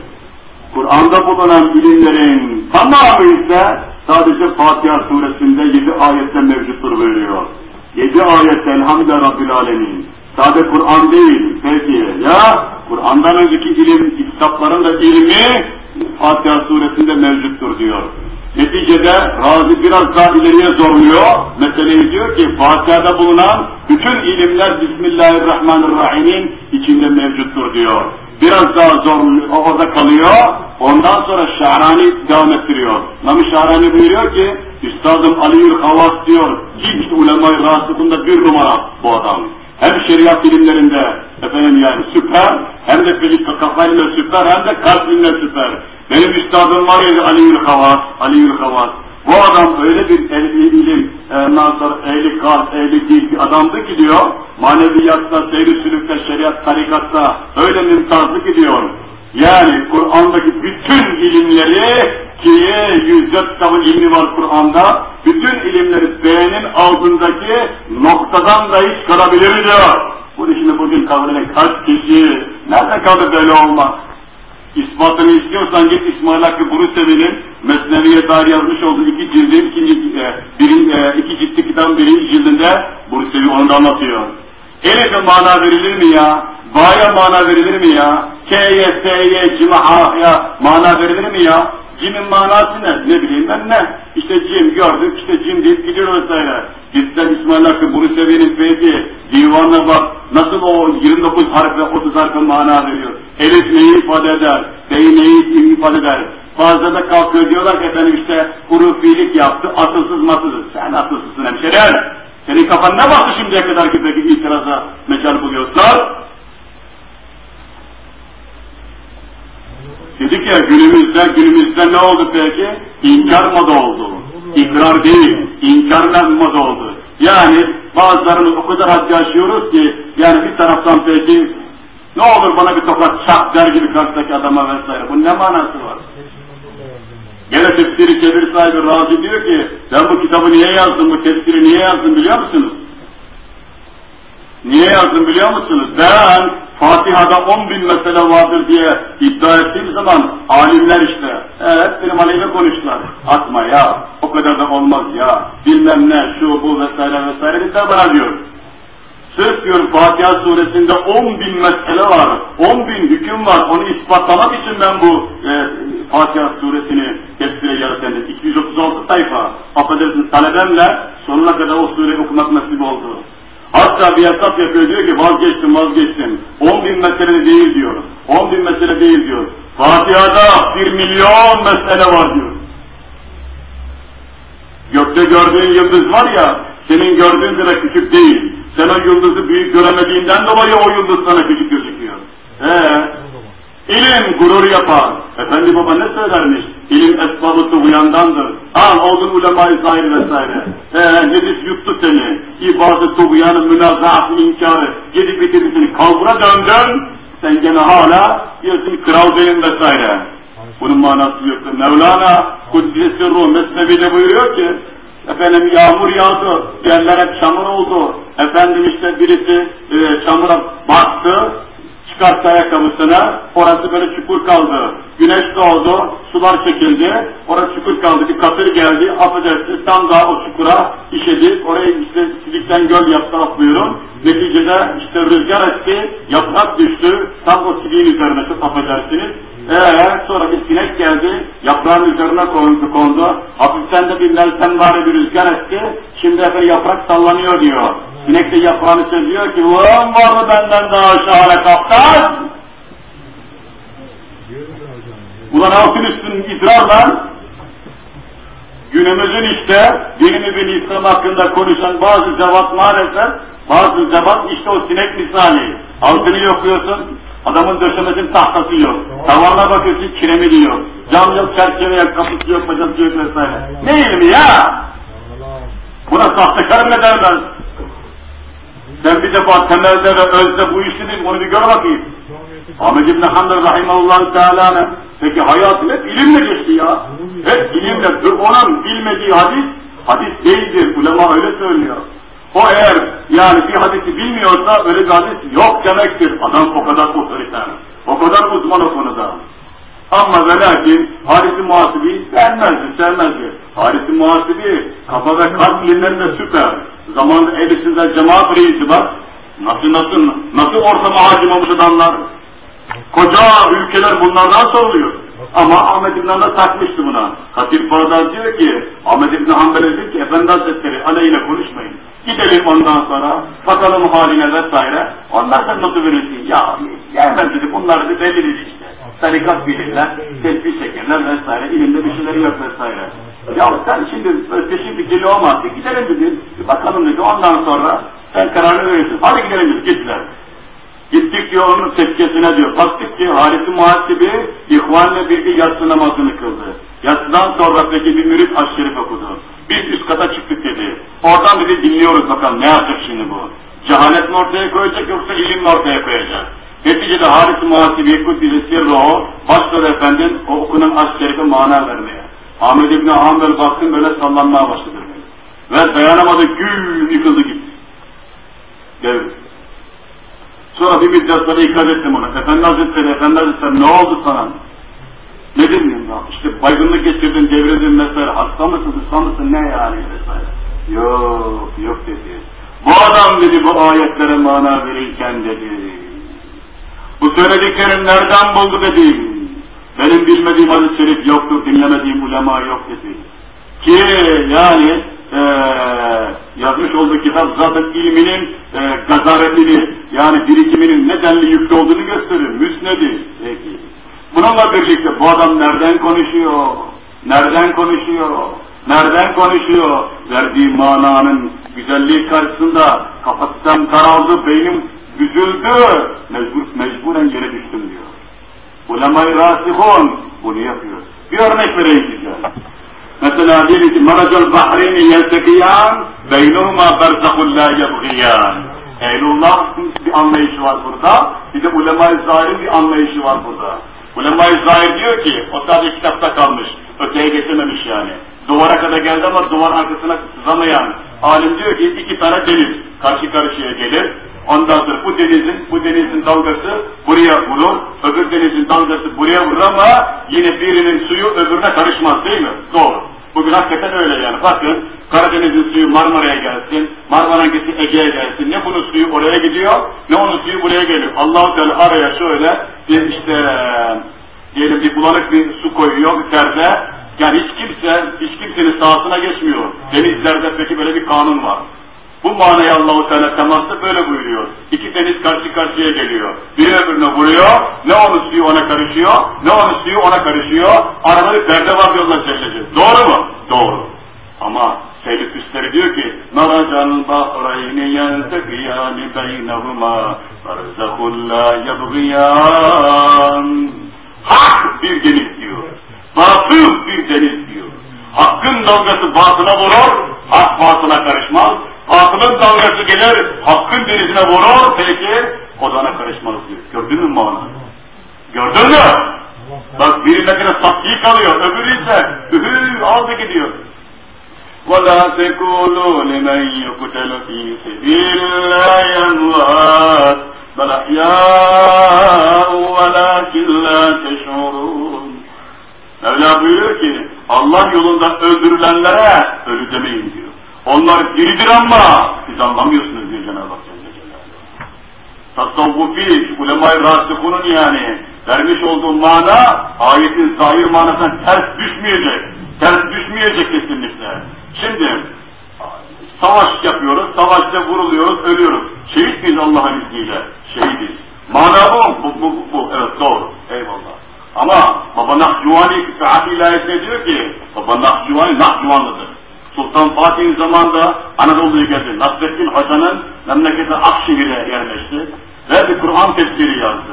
Kur'an'da bulunan ilimlerin tamamı ise sadece Fatiha suresinde 7 ayette mevcuttur buyuruyor. 7 ayet elhamdülillah Rabbil Alemin. Sade Kur'an değil. Peki ya Kur'an'dan önceki ilim, kitapların da ilmi Fatiha suresinde mevcuttur diyor. Neticede Razi biraz daha ileriye zorluyor. Meseleyi diyor ki Fatiha'da bulunan bütün ilimler Bismillahirrahmanirrahim'in içinde mevcuttur diyor. Biraz daha zor orada kalıyor. Ondan sonra Şahrani devam ettiriyor. Nami Şahrani buyuruyor ki Üstadım Aliül Havas diyor ilk ulema-i bir numara bu adam. Hem şeriat ilimlerinde efendim yani süper, hem de fizik kafayla süper, hem de kalbinle süper. Benim üstadım var ya Aliül Havas, Aliül Havas. Bu adam öyle bir ehli ilim, ondan sonra ehli kalp, ehli dil bir adamdı ki diyor, maneviyatta, seyri sülükte, şeriat, tarikatta öyle mümtazlı ki diyor. Yani Kur'an'daki bütün ilimleri ki 104 kitabın ilmi var Kur'an'da, bütün ilimleri beğenin altındaki noktadan da hiç kalabilir diyor. Bunu şimdi bugün eden kaç kişi, nerede kaldı böyle olmak? İspatını istiyorsan git İsmail Hakkı Burusevi'nin Mesnevi'ye dair yazmış olduğu iki cildin, ikinci, e, birin, e, iki ciltli kitabın birinci cildinde Burusevi onu da anlatıyor. Elif'e mana verilir mi ya? Ba'ya mana verilir mi ya? K'ye, S'ye, Cim'e, H'ya mana verilir mi ya? Cim'in manası ne? Ne bileyim ben ne? İşte cim gördük, işte cim deyip gidiyor vesaire. Gitsen İsmail Hakkı Burusevi'nin peki divanına bak, nasıl o 29 harfe 30 harfe mana veriyor. Elif neyi ifade eder? Bey neyi ifade eder? Bazıları da kalkıyor diyorlar ki efendim işte kuru fiilik yaptı, asılsız masılsız. Sen asılsızsın hemşerim. Senin kafan ne bastı şimdiye kadar ki peki itiraza mecal buluyorsan? Dedik ya günümüzde, günümüzde ne oldu peki? İnkar moda oldu. İkrar değil, inkar moda oldu. Yani bazılarımız o kadar haddi aşıyoruz ki, yani bir taraftan peki ne olur bana bir tokat çak der gibi karşıdaki adama vesaire. Bu ne manası var? Gene tefsiri kebir sahibi Razi diyor ki, ben bu kitabı niye yazdım, bu tefsiri niye yazdım biliyor musunuz? Niye yazdım biliyor musunuz? Ben Fatiha'da on bin mesele vardır diye iddia ettiğim zaman alimler işte, evet benim aleyhime konuştular. Atma ya, o kadar da olmaz ya, bilmem ne, şu bu vesaire vesaire bir de bana diyor. Sırf diyor Fatiha suresinde 10 bin mesele var, 10 bin hüküm var, onu ispatlamak için ben bu e, Fatiha suresini tefsire yaratındım. 236 sayfa, affedersiniz talebemle sonuna kadar o sureyi okumak nasip oldu. Hatta bir hesap yapıyor diyor ki vazgeçtim vazgeçtim. 10 bin mesele değil diyor. 10 bin mesele değil diyor. Fatiha'da bir milyon mesele var diyor. Gökte gördüğün yıldız var ya, senin gördüğün kadar küçük değil. Sen o yıldızı büyük göremediğinden dolayı o yıldız sana küçük gözüküyor. Ee, ilim gurur yapar. Efendi baba ne söylermiş? İlim esbabı tuğyandandır. Al oldun ulema-i zahir vesaire. Ee, nefis yuttu seni. İbadet tuğyanı, münazaatı, inkarı. Gidip bitirdi seni. Kalbura döndün. Sen gene hala diyorsun kral benim vesaire. Bunun manası yok. Mevlana Kuddisi Ruh Mesnevi'de buyuruyor ki Efendim yağmur yağdı, yerler hep çamur oldu. Efendim işte birisi e, çamura battı, çıkarttı ayakkabısına, orası böyle çukur kaldı. Güneş doğdu, sular çekildi, orası çukur kaldı, bir katır geldi, affedersiniz tam daha o çukura işedi, orayı işte silikten göl yaptı atlıyorum. Neticede işte rüzgar etti, yaprak düştü, tam o siliğin üzerine çok affedersiniz. Ee, sonra bir sinek geldi, yaprağın üzerine kondu, kondu. Hafiften de bir meltem var bir rüzgar etti. Şimdi efendim yaprak sallanıyor diyor. Sinek de yaprağını çözüyor ki, ulan var mı benden daha şahane kaptan? Ulan altın üstün idrarla günümüzün işte dini bin İslam hakkında konuşan bazı zevat maalesef bazı zevat işte o sinek misali. Altını yokuyorsun, adamın döşemesinin tahtası yok. Tavanına bakıyorsun kiremi diyor. Cam yok, çerçeve yok, kapısı yok, bacası yok vesaire. Ne ilmi ya? Buna sahtekar ne derler? Sen bir defa temelde ve özde bu işi değil, onu bir gör bakayım. Ahmet İbni Hanbel Rahimahullah Teala'nın peki hayatı hep ilimle geçti ya. Hep ilimle. Onun bilmediği hadis, hadis değildir. Ulema öyle söylüyor. O eğer yani bir hadisi bilmiyorsa öyle bir hadis yok demektir. Adam o kadar otoriter. O kadar uzman o konuda. Ama ve lakin Haris-i Muhasibi sevmezdi, sevmezdi. Haris-i Muhasibi kafa ve kalp ilimlerinde süper. Zaman ehlisinden cemaat reisi bak. Nasıl nasıl, nasıl ortama olmuş adamlar. Koca ülkeler bunlardan soruluyor. Ama Ahmet İbn Hanbel takmıştı buna. Hatip Bağdat diyor ki, Ahmet İbn Hanbel'e diyor ki, Efendi Hazretleri aleyhine konuşmayın. Gidelim ondan sonra, bakalım haline vesaire. Ondan sonra notu verirsin. Ya gelmez dedi, bunlar da belli işte. Tarikat bilirler, tesbih çekerler vesaire, ilimde bir şeyleri yok vesaire. Ya sen şimdi peşin bir dili olmazdı, gidelim dedi. Bakalım dedi, ondan sonra sen kararını verirsin. Hadi gidelim dedi, gittiler. Gittik diyor onun tepkisine diyor. Baktık ki Haris-i Muhasibi ihvanla birlikte yatsı namazını kıldı. Yatsıdan sonra peki bir mürit aşşerif okudu. Biz üst kata çıktık dedi. Oradan dedi dinliyoruz bakalım ne yapacak şimdi bu. Cehalet mi ortaya koyacak yoksa ilim mi ortaya koyacak? Neticede Haris-i Muhasibi Kudüs'ü sirri o, başrol efendinin o okunan aşşerife mana vermeye. Ahmet İbni Hanbel baktım böyle sallanmaya başladı. Ve dayanamadı gül yıkıldı gitti. Devri. Sonra bir müddet sonra ikaz ettim ona. Efendi Hazretleri, Efendi Hazretleri ne oldu sana? Ne dedim ya? İşte baygınlık geçirdin, devredin mesela. Hasta mısın, hasta mısın, ne yani vesaire. Yok, yok dedi. Bu adam dedi bu ayetlere mana verirken dedi. Bu söylediklerin nereden buldu dedi. Benim bilmediğim hadis-i şerif yoktur, dinlemediğim ulema yok dedi. Ki yani e, yazmış olduğu kitap zaten ilminin e, gazaretini yani birikiminin nedenli yüklü olduğunu gösterir. Müsnedi. Peki. Bununla birlikte bu adam nereden konuşuyor? Nereden konuşuyor? Nereden konuşuyor? Verdiği mananın güzelliği karşısında kapatsam daraldı, beynim büzüldü. Mecbur, mecburen yere düştüm diyor. Ulema-i rasihun bunu yapıyor. Bir örnek vereyim size. Mesela diyelim ki meracal bahreyni yeltekiyan beynuma berzahun la yebgiyan. Ehlullah bir anlayışı var burada. Bir de ulema-i zahirin bir anlayışı var burada. Ulema-i zahir diyor ki o sadece kitapta kalmış. Öteye geçememiş yani. Duvara kadar geldi ama duvar arkasına sızamayan. Alim diyor ki iki tane deniz karşı karşıya gelir. Ondan sonra bu denizin, bu denizin dalgası buraya vurur, öbür denizin dalgası buraya vurur ama yine birinin suyu öbürüne karışmaz değil mi? Doğru. Bugün hakikaten öyle yani. Bakın Karadeniz'in suyu Marmara'ya gelsin, Marmara'nın Ege'ye gelsin. Ne bunun suyu oraya gidiyor, ne onun suyu buraya geliyor. Allah-u Teala araya şöyle bir işte diyelim bir bulanık bir su koyuyor bir terde. Yani hiç kimse, hiç kimsenin sahasına geçmiyor. Denizlerde peki böyle bir kanun var. Bu manayı Allahu Teala temasta böyle buyuruyor. İki deniz karşı karşıya geliyor. Biri öbürüne vuruyor, ne onun suyu ona karışıyor, ne onun suyu ona karışıyor. Perde var diyorlar Celle Doğru mu? Doğru. Ama Seyyid Üstleri diyor ki Maracan bahrayni yeltekiyani beynehuma Barzakun la yabgiyan Hak bir deniz diyor. Batıl bir deniz diyor. Hakkın dalgası batıla vurur, hak batına karışmaz. Batılın dalgası gelir, hakkın denizine vurur, peki o da ona karışmaz diyor. Gördün mü manayı? Gördün mü? Bak biri mesela saptiği kalıyor, öbürü ise ühü aldı gidiyor. وَلَا تَكُولُوا لِمَنْ يُقْتَلُ فِي سَبِيلِ اللّٰهِ أَمْوَاتٍ بَلْ أَحْيَاءٌ وَلَكِنْ لَا تَشْعُرُونَ Mevla buyuruyor ki Allah yolunda öldürülenlere ölü demeyin diyor. Onlar diridir ama siz anlamıyorsunuz diyor Cenab-ı Hak Celle Celaluhu. Tasavvufi, ulema-i rasikunun yani vermiş olduğu mana ayetin zahir manasına ters düşmeyecek. Ters düşmeyecek kesinlikle. Şimdi savaş yapıyoruz, savaşta vuruluyoruz, ölüyoruz. Şehit miyiz Allah'ın izniyle? Şehidiz. Mana bu, bu, bu, bu. Evet doğru. Eyvallah. Ama Baba Nahcuvani Fıkhat ilahiyesine diyor ki, Baba Nahcuvani Nahcuvanlıdır. Sultan Fatih'in zamanında Anadolu'ya geldi. Nasrettin Hoca'nın memleketi Akşehir'e yerleşti. Ve bir Kur'an tefsiri yazdı.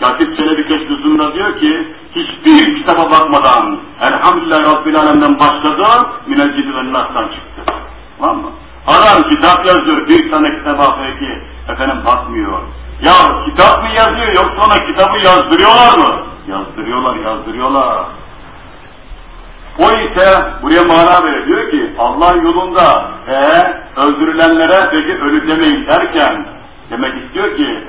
Katip Çelebi Keşfüzü'nde diyor ki, hiçbir kitaba bakmadan Elhamdülillah Rabbil Alem'den başladı, Müneccidi ve Nas'tan çıktı. Tamam mı? Adam kitap yazıyor, bir tane kitaba peki, efendim bakmıyor. Ya kitap mı yazıyor yoksa ona kitabı yazdırıyorlar mı? Yazdırıyorlar, yazdırıyorlar. O ise buraya mana veriyor. Diyor ki Allah yolunda e, öldürülenlere peki ölü demeyin derken demek istiyor ki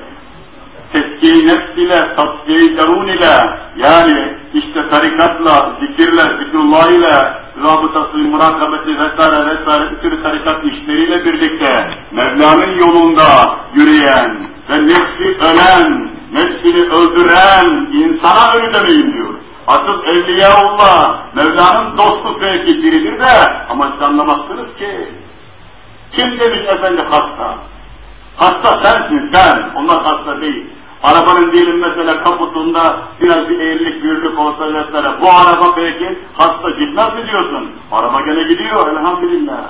teskiye nefs ile, tasfiye darun ile yani işte tarikatla, zikirle, zikrullah ile, rabıtası, murakabeti vesaire vesaire bir sürü tarikat işleriyle birlikte Mevla'nın yolunda yürüyen ve nefsi ölen, nefsini öldüren insana ölü demeyin diyor. Asıl Evliyaullah, Mevla'nın dostu belki biridir de ama siz anlamazsınız ki. Kim demiş efendi hasta? Hasta sensin sen, onlar hasta değil. Arabanın diyelim mesela kaputunda biraz bir eğrilik büyürlük olsa vesaire. Bu araba belki hasta gitmez mi diyorsun? Araba gene gidiyor elhamdülillah.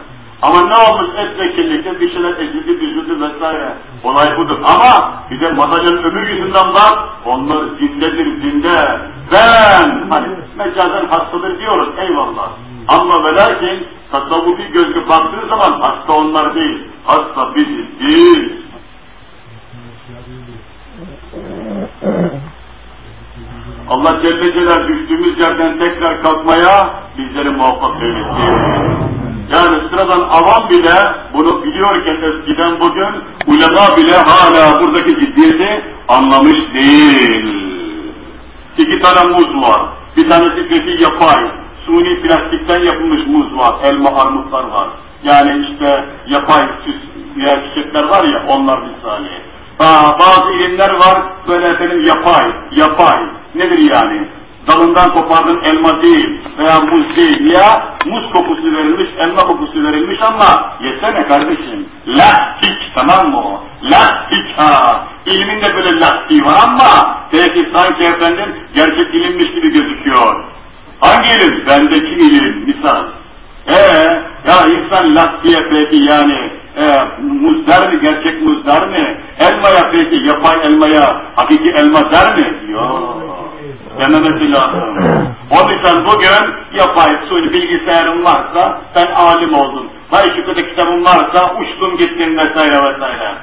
Ama ne olmuş et ve kirlikte bir şeyler ezildi, büzüldü vesaire. Olay budur. Ama bize madalyanın ömür yüzünden bak, onlar zindedir, zinde. Ben, hani mecazen hastadır diyoruz, eyvallah. Ama ve lakin tasavvufi gözlü baktığı zaman hasta onlar değil, hasta biziz, biz. Allah Celle Celal düştüğümüz yerden tekrar kalkmaya bizleri muvaffak eylesin. Yani sıradan avam bile bunu biliyorken eskiden bugün ulema bile hala buradaki ciddiyeti anlamış değil. İki tane muz var. Bir tanesi peki yapay. Suni plastikten yapılmış muz var. Elma armutlar var. Yani işte yapay veya çiçekler var ya onlar misali. Aa, bazı ilimler var böyle efendim yapay, yapay. Nedir yani? Dalından kopardığın elma değil veya muz değil ya muz kokusu verilmiş, elma kokusu verilmiş ama yesene kardeşim. Lastik tamam mı o? Lastik ha. İlmin de böyle lastiği var ama belki sanki efendim gerçek ilimmiş gibi gözüküyor. Hangi ilim? Bendeki ilim misal. Ee, ya insan lastiğe peki yani e, muz der mi? Gerçek muz der mi? Elmaya peki yapay elmaya hakiki elma der mi? Yok dememesi lazım. O misal bugün yapay suyun bilgisayarım varsa ben alim oldum. Vay şükürde kitabım varsa uçtum gittim vesaire vesaire.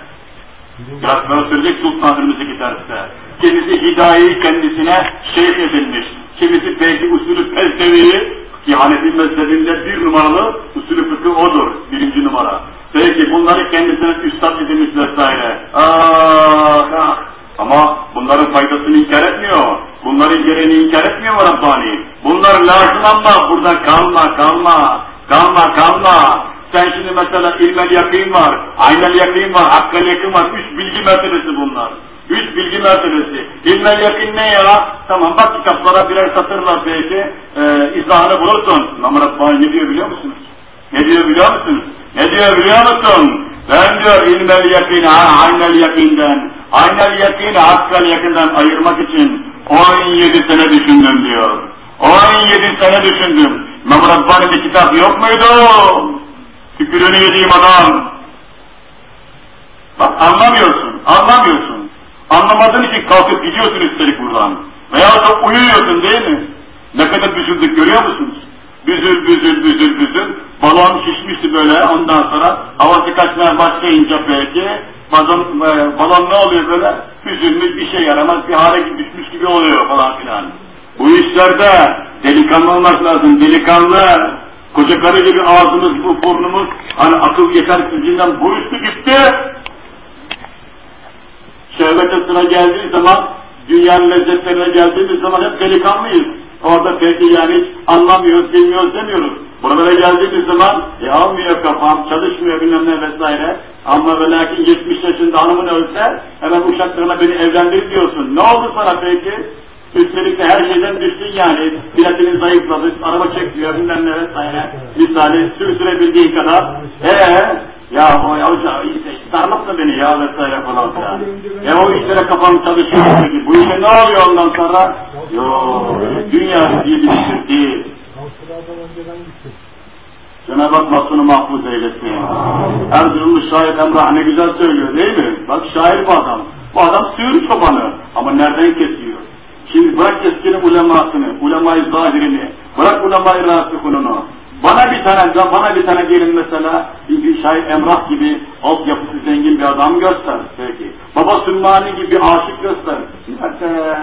Biraz sonra söyleyecek Sultan derste. Kimisi hidayeyi kendisine şeyh edilmiş. Kimisi belki usulü felseveyi ki Hanefi mezhebinde bir numaralı usulü fıkıh odur. Birinci numara. Peki bunları kendisine üstad edilmiş vesaire. Ah, ah. Ama bunların faydasını inkar etmiyor. Bunların gereğini inkar etmiyor mu Rabbani? Bunlar lazım ama burada kalma, kalma, kalma, kalma. Sen şimdi mesela ilmel yakın var, aynel yakın var, hakkal yakın var. Üç bilgi mertebesi bunlar. Üç bilgi mertebesi. İlmel yakın ne ya? Tamam bak kitaplara birer satırla belki e, izahını bulursun. Ama Rabbani ne diyor biliyor musunuz? Ne diyor biliyor musunuz? Ne diyor biliyor musun? Diyor ilmel yakın, aynel yakından, aynel yakın hakkal yakından ayırmak için 17 sene düşündüm diyor. 17 sene düşündüm. İmam Rabbani'de kitap yok muydu? Tükürüğünü yediğim adam. Bak anlamıyorsun, anlamıyorsun. Anlamadığın için kalkıp gidiyorsun üstelik buradan. Veya da uyuyorsun değil mi? Ne kadar büzüldük görüyor musunuz? Büzül, büzül, büzül, büzül. Balon şişmişti böyle ondan sonra havası kaçmaya başlayınca belki balon, e, balon ne oluyor böyle? Büzülmüş bir şey yaramaz bir hale düşmüş gibi oluyor falan filan. Bu işlerde delikanlı olmak lazım, delikanlı. Koca karı gibi ağzımız, bu burnumuz, hani akıl yetersizliğinden bu üstü gitti. Şehvete sıra geldiği zaman, dünyanın lezzetlerine geldiğimiz zaman hep delikanlıyız. Orada peki yani anlamıyoruz, bilmiyoruz demiyoruz. Buralara geldiğimiz zaman e, almıyor kafam, çalışmıyor bilmem ne vesaire. Ama ve lakin 70 yaşında hanımın ölse hemen uşaklarına beni evlendir diyorsun. Ne oldu sana peki? Üstelik de her şeyden düştün yani. Biletini zayıfladı, araba çekmiyor bilmem ne vesaire. Misali sürdürebildiğin kadar. Eee ya o ya hoca işte sarmakla beni ya vesaire falan filan. E o işlere kafam çalışıyor. Bu işe ne oluyor ondan sonra? Yok. Dünya iyi bir şey değil. Cenab-ı Hak masunu mahfuz eylesin. Erzurumlu şair Emrah ne güzel söylüyor değil mi? Bak şair bu adam. Bu adam sığır çobanı. Ama nereden kesiyor? Şimdi bırak eskinin ulemasını, ulemayı zahirini, bırak ulemayı rasikununu. Bana bir tane, bana bir tane gelin mesela, bir şair Emrah gibi altyapısı zengin bir adam göster peki. Baba Sümmani gibi bir aşık göster. Nerede?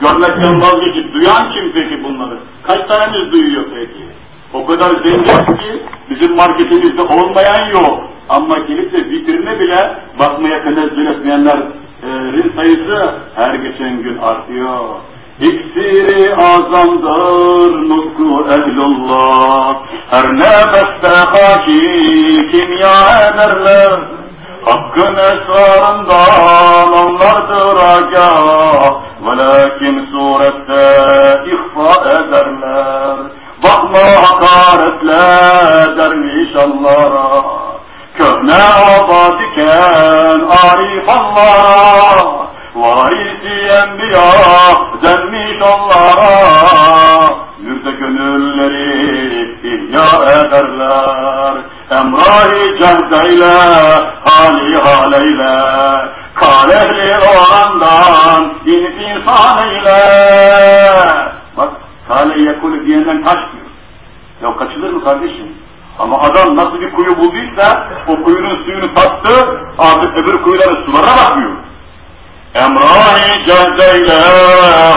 Görmekten vazgeçip duyan kim peki bunları? Kaç tanemiz duyuyor peki? O kadar zengin ki bizim marketimizde olmayan yok. Ama gelip de vitrine bile bakmaya tenezzül etmeyenlerin sayısı her geçen gün artıyor. İksiri azamdır nutku ehlullah Her nefeste haki kimya ederler Hakkın esrarından onlardır agah Velakin surette ihfa ederler Bakma hakaretle dermiş Allah'a Köhne abad iken arif Allah'a Varisi enbiya denmiş onlara Mürde gönülleri ihya ederler Emrahi cehdeyle hali haleyle Kalehli olandan infisan eyle Bak kale yekulu diyenden kaçmıyor Ya kaçılır mı kardeşim? Ama adam nasıl bir kuyu bulduysa o kuyunun suyunu tattı artık öbür kuyuların sulara bakmıyor. Emrahi cehdeyle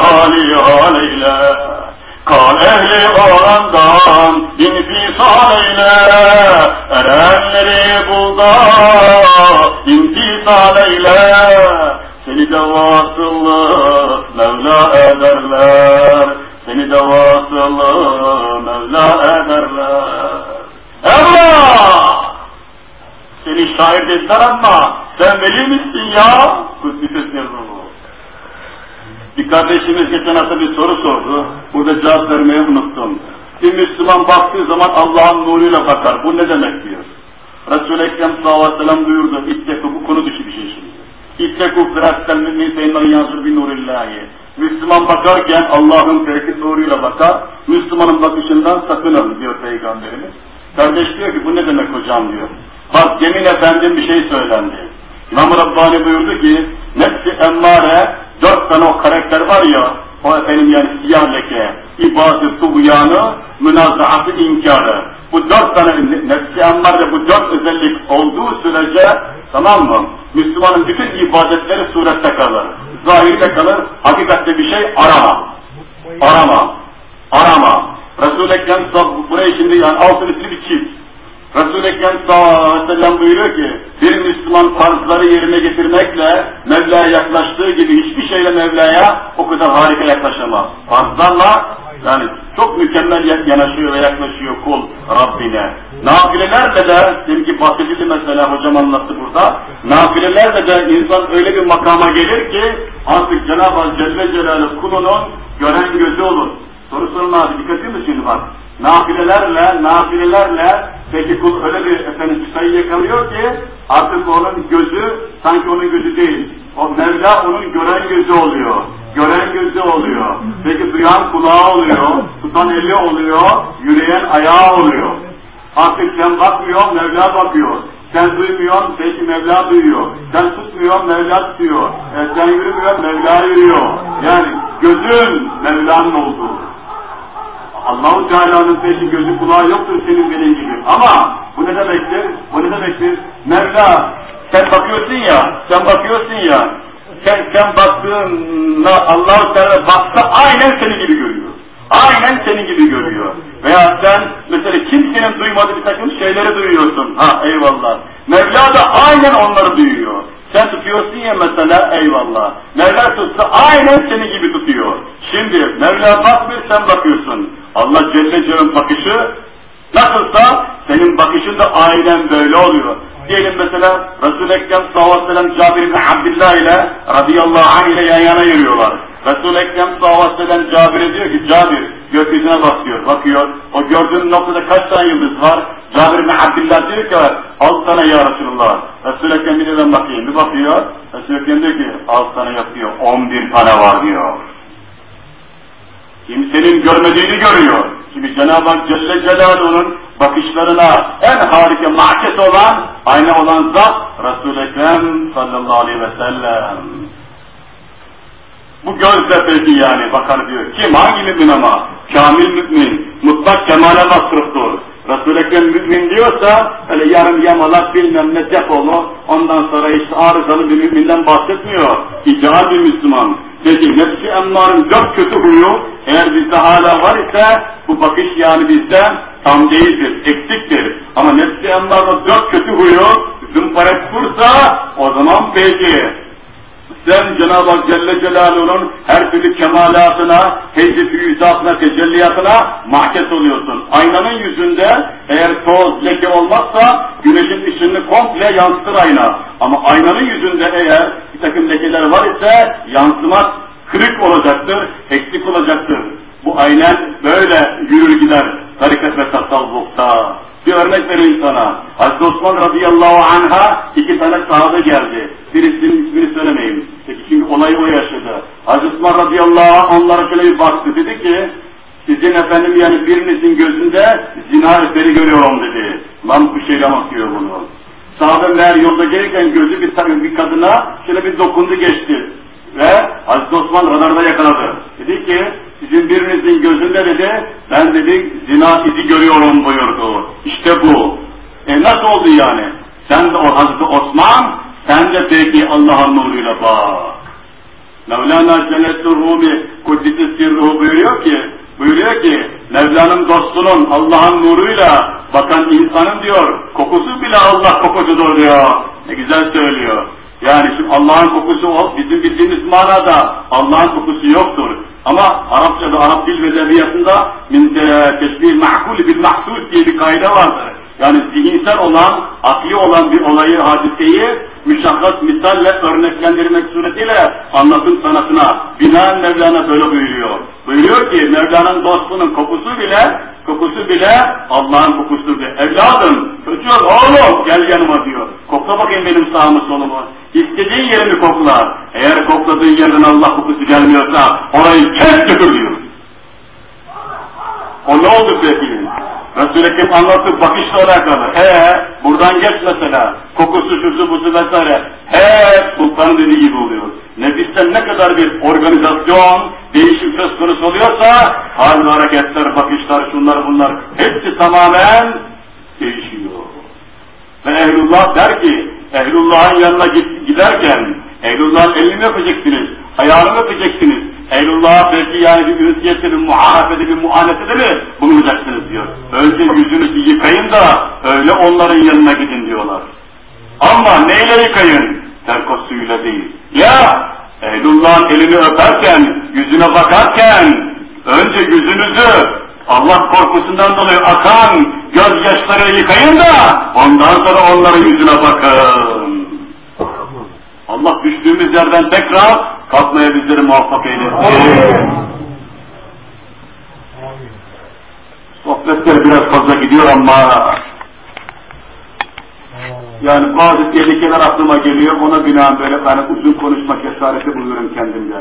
hali haleyle Kal ehli orandan infisal eyle Erenleri bulda intisal eyle Seni de vasıllı Mevla ederler Seni de vasıllı Mevla ederler Emrah! Seni şair dediler ama sen veli misin ya? Kudüs'e sirruhu. Bir kardeşimiz geçen hafta bir soru sordu. Burada cevap vermeyi unuttum. Bir Müslüman baktığı zaman Allah'ın nuruyla bakar. Bu ne demek diyor. Resul-i Ekrem sallallahu aleyhi ve sellem buyurdu. İtteku bu konu dışı bir şey şimdi. İtteku firasten mümin seyyidina yansır bin nurillahi. Müslüman bakarken Allah'ın peki nuruyla bakar. Müslümanın bakışından sakının diyor Peygamberimiz. Kardeş diyor ki bu ne demek hocam diyor. Bak yemin efendim bir şey söylendi. İmam Rabbani buyurdu ki nefsi emmare dört tane o karakter var ya o efendim yani siyah leke, ibadet, tuğyanı, münazaatı, inkarı. Bu dört tane nefsi emmare bu dört özellik olduğu sürece tamam mı? Müslümanın bütün ibadetleri surette kalır. Zahirde kalır, hakikatte bir şey arama. Arama. Arama. Resul-i Ekrem burayı şimdi yani altın üstü bir çift. Resul-i Ekrem sellem buyuruyor ki bir Müslüman farzları yerine getirmekle Mevla'ya yaklaştığı gibi hiçbir şeyle Mevla'ya o kadar harika yaklaşamaz. Farzlarla yani çok mükemmel yanaşıyor ve yaklaşıyor kul Rabbine. Nafilelerle de, dedim ki bahsedildi mesela hocam anlattı burada. Nafilelerle de insan öyle bir makama gelir ki artık Cenab-ı Hak Celle Celaluhu kulunun gören gözü olur. Soru sorun abi dikkat ediyor musun bak? Nafilelerle, nafilelerle peki kul öyle bir efendim sayı yakalıyor ki artık onun gözü sanki onun gözü değil. O Mevla onun gören gözü oluyor. Gören gözü oluyor. Peki duyan kulağı oluyor. Tutan eli oluyor. Yürüyen ayağı oluyor. Artık sen bakmıyor, Mevla bakıyor. Sen duymuyorsun, peki Mevla duyuyor. Sen tutmuyorsun, Mevla tutuyor. E, sen yürümüyorsun, Mevla yürüyor. Yani gözün Mevla'nın olduğu. Allahu Teala'nın peki gözü kulağı yoktur senin benim gibi. Ama bu ne demektir? Bu ne demektir? Mevla sen bakıyorsun ya, sen bakıyorsun ya, sen, sen baktığında Allah-u Teala baksa aynen seni gibi görüyor. Aynen senin gibi görüyor. Veya sen mesela kimsenin duymadığı bir takım şeyleri duyuyorsun. Ha eyvallah. Mevla da aynen onları duyuyor. Sen tutuyorsun ya mesela eyvallah. Mevla tutsa aynen seni gibi tutuyor. Şimdi Mevla bakmıyor sen bakıyorsun. Allah Celle Celle'nin bakışı nasılsa senin bakışın da aynen böyle oluyor. Diyelim mesela Resul-i Ekrem sallallahu aleyhi ve sellem ile radıyallahu anh ile yan yana yürüyorlar. Resul-i Ekrem sallallahu aleyhi ve sellem Cabir'e diyor ki Cabir gökyüzüne bak diyor. Bakıyor. O gördüğün noktada kaç tane yıldız var? Cabir bin Abdillah diyor ki al sana ya Resulullah. Resul-i Ekrem bir bakayım. Bir bakıyor. Resul-i Ekrem diyor ki al sana yapıyor. 11 tane var diyor. Kimsenin görmediğini görüyor. Şimdi Cenab-ı Hak Celle Celaluhu'nun bakışlarına en harika mahket olan, ayna olan zat Resul-i Ekrem sallallahu aleyhi ve sellem. Bu gözle peki yani bakar diyor. Kim? Hangi mümin ama? Kamil mümin. Mutlak kemale masruftur. Resul-i Ekrem mümin diyorsa öyle yarım yamalak bilmem ne depolu ondan sonra işte arızalı bir müminden bahsetmiyor. İdeal bir Müslüman. Peki nefsi emmarın dört kötü huyu eğer bizde hala var ise bu bakış yani bizde tam değildir, eksiktir. Ama nefsi emmarın dört kötü huyu zımparet kursa o zaman peki sen Cenab-ı Hak Celle Celaluhu'nun her türlü kemalatına, tecrüb yüzatına, tecelliyatına mahkes oluyorsun. Aynanın yüzünde eğer toz, leke olmazsa güneşin ışını komple yansıtır ayna. Ama aynanın yüzünde eğer bir takım lekeler var ise yansımak kırık olacaktır, eksik olacaktır. Bu aynen böyle yürür gider tarikat ve tasavvufta. Bir örnek vereyim sana. Hazreti Osman radıyallahu anha iki tane sahabe geldi. Birisinin ismini söylemeyeyim. Peki çünkü olayı o yaşadı. Hazreti Osman radıyallahu anh onlara şöyle bir baktı. Dedi ki sizin efendim yani birinizin gözünde zina eseri görüyorum dedi. Lan bu şeyle bakıyor bunu. Sahabe meğer yolda gelirken gözü bir, bir kadına şöyle bir dokundu geçti. Ve Hazreti Osman radarda yakaladı. Dedi ki sizin birinizin gözünde dedi, ben dedi zina izi görüyorum buyurdu. İşte bu. E nasıl oldu yani? Sen de o Hazreti Osman, sen de peki Allah'ın nuruyla bak. Mevlana Cennet-ül Rumi Kuddisi Sirruhu buyuruyor ki, buyuruyor ki, Mevla'nın dostunun Allah'ın nuruyla bakan insanın diyor, kokusu bile Allah kokusudur diyor. Ne güzel söylüyor. Yani şimdi Allah'ın kokusu bizim bildiğimiz manada Allah'ın kokusu yoktur. Ama Arapçada, Arap dil ve edebiyatında min teşbih ma'kul bil mahsus diye bir kaide vardır. Yani zihinsel olan, akli olan bir olayı, hadiseyi müşahhas misalle örneklendirmek suretiyle anlatım sanatına binaen Mevlana böyle buyuruyor. Buyuruyor ki Mevlana'nın dostunun kokusu bile kokusu bile Allah'ın kokusudur. Evladım, çocuğum, oğlum gel yanıma diyor. Kokla bakayım benim sağımı solumu. İstediğin yerini kokla. Eğer kokladığın yerden Allah kokusu gelmiyorsa orayı kes götür diyor. O ne oldu peki? Resul-i Ekrem anlattı bakışla alakalı. He, buradan geç mesela. Kokusu, şusu, busu vesaire. He, sultanın dediği gibi oluyor. Nefisten ne kadar bir organizasyon, değişim söz konusu oluyorsa, hal hareketler, bakışlar, şunlar bunlar, hepsi tamamen değişiyor. Ve Ehlullah der ki, Ehlullah'ın yanına giderken, Ehlullah'ın elini öpeceksiniz, ayağını öpeceksiniz, Ehlullah'a belki yani bir ünsiyette, bir muharefede, bir muanetede mi bulunacaksınız diyor. Önce yüzünüzü yıkayın da öyle onların yanına gidin diyorlar. Ama neyle yıkayın? Terkos suyuyla değil. Ya Ehlullah'ın elini öperken, yüzüne bakarken önce yüzünüzü Allah korkusundan dolayı akan gözyaşları yıkayın da ondan sonra onların yüzüne bakın. Allah düştüğümüz yerden tekrar kalkmaya bizleri muvaffak eylesin. Sohbetler biraz fazla gidiyor ama yani bazı tehlikeler aklıma geliyor, ona binaen böyle ben uzun konuşma cesareti buluyorum kendimde.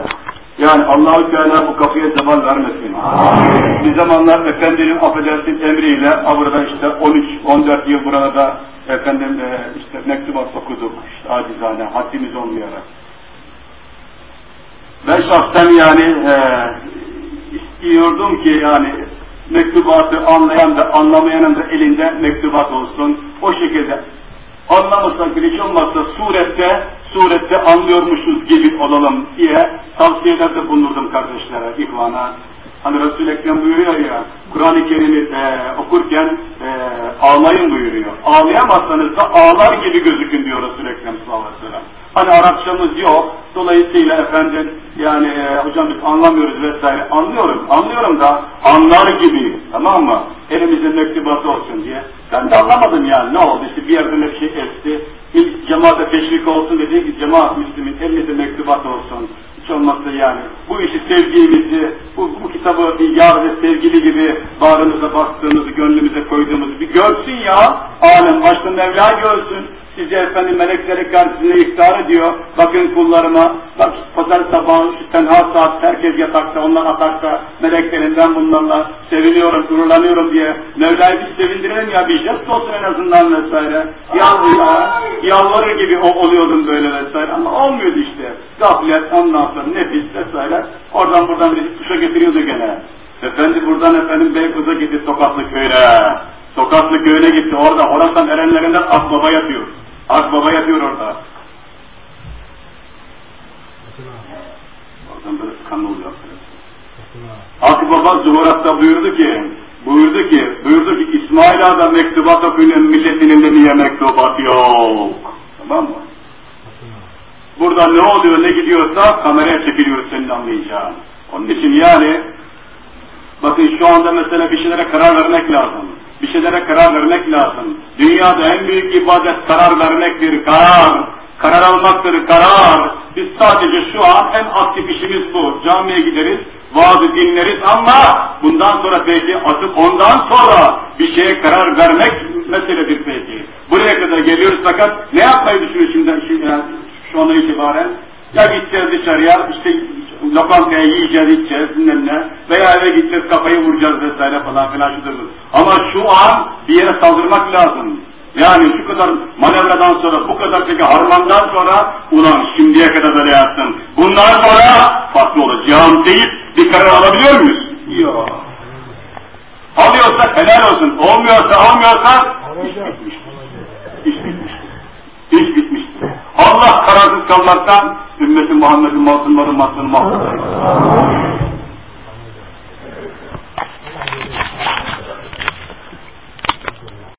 Yani Allahü Teala bu kapıya zeval vermesin. Amin. Bir zamanlar Efendinin affedersin emriyle burada işte 13-14 yıl burada efendim e, işte mektubat okuduk işte acizane haddimiz olmayarak. Ben şahsen yani e, istiyordum ki yani mektubatı anlayan da anlamayanın da elinde mektubat olsun. O şekilde anlamasa bir hiç olmazsa surette surette anlıyormuşuz gibi olalım diye tavsiyelerde bulundum kardeşlere, ihvana. Hani Resul-i Ekrem buyuruyor ya, Kur'an-ı Kerim'i e, okurken e, ağlayın buyuruyor. Ağlayamazsanız da ağlar gibi gözükün diyor Resul-i Ekrem sallallahu aleyhi ve sellem. Hani Arapçamız yok, dolayısıyla efendim yani e, hocam biz anlamıyoruz vesaire. Anlıyorum, anlıyorum da anlar gibi, tamam mı? Elimizin mektubatı olsun diye. Ben de anlamadım yani ne oldu işte bir yerde bir şey esti. İlk cemaate teşvik olsun dedi ki cemaat Müslümin elimizde mektubat olsun. Hiç olmazsa yani bu işi sevdiğimizi, bu, bu kitabı bir yar ve sevgili gibi bağrımıza bastığımızı, gönlümüze koyduğumuzu bir görsün ya. Alem başta Mevla görsün sizi efendim melekleri karşısında iftar ediyor. Bakın kullarıma, bak pazar sabahı şu tenha saat herkes yatakta, onlar atakta, meleklerinden bunlarla seviniyorum, gururlanıyorum diye. Mevla'yı bir sevindirelim ya, bir jest olsun en azından vesaire. Yalvarır, ya, yalvarır gibi oluyordum böyle vesaire ama olmuyordu işte. Gaflet, ondan sonra nefis vesaire. Oradan buradan bir kuşa getiriyordu gene. Efendi buradan efendim Beykoz'a gitti Tokatlı köyüne. Tokatlı köyüne gitti. Orada Horasan erenlerinden Akbaba yatıyor. Akbaba yatıyor orada. Oradan böyle kan oluyor. Akbaba Zuhurat'ta buyurdu ki, buyurdu ki, buyurdu ki İsmail Ağa'da mektubat okuyun, milletinin de niye mektubat yok. Tamam mı? Burada ne oluyor, ne gidiyorsa kameraya çekiliyoruz senin anlayacağın. Onun için yani, bakın şu anda mesela bir şeylere karar vermek lazım bir şeylere karar vermek lazım. Dünyada en büyük ibadet karar vermektir, karar. Karar almaktır, karar. Biz sadece şu an en aktif işimiz bu. Camiye gideriz, vaazı dinleriz ama bundan sonra belki atıp ondan sonra bir şeye karar vermek meseledir belki. Buraya kadar geliyoruz fakat ne yapmayı düşünüyoruz şimdi, şimdi şu ana itibaren? Ya gideceğiz dışarıya, işte lokantaya yiyeceğiz, içeceğiz, bilmem ne. Veya eve gideceğiz, kafayı vuracağız vesaire falan filan şudur. Ama şu an bir yere saldırmak lazım. Yani şu kadar manevradan sonra, bu kadar peki harmandan sonra, ulan şimdiye kadar böyle yaptın. Bundan sonra farklı olacağım deyip bir karar alabiliyor muyuz? Yok. Alıyorsa helal olsun, olmuyorsa almıyorsa iş bitmiştir. İş bitmiştir. İş bitmiştir. Allah kararsız yollardan ümmeti Muhammed'in mazlumları mazlum mahvolur.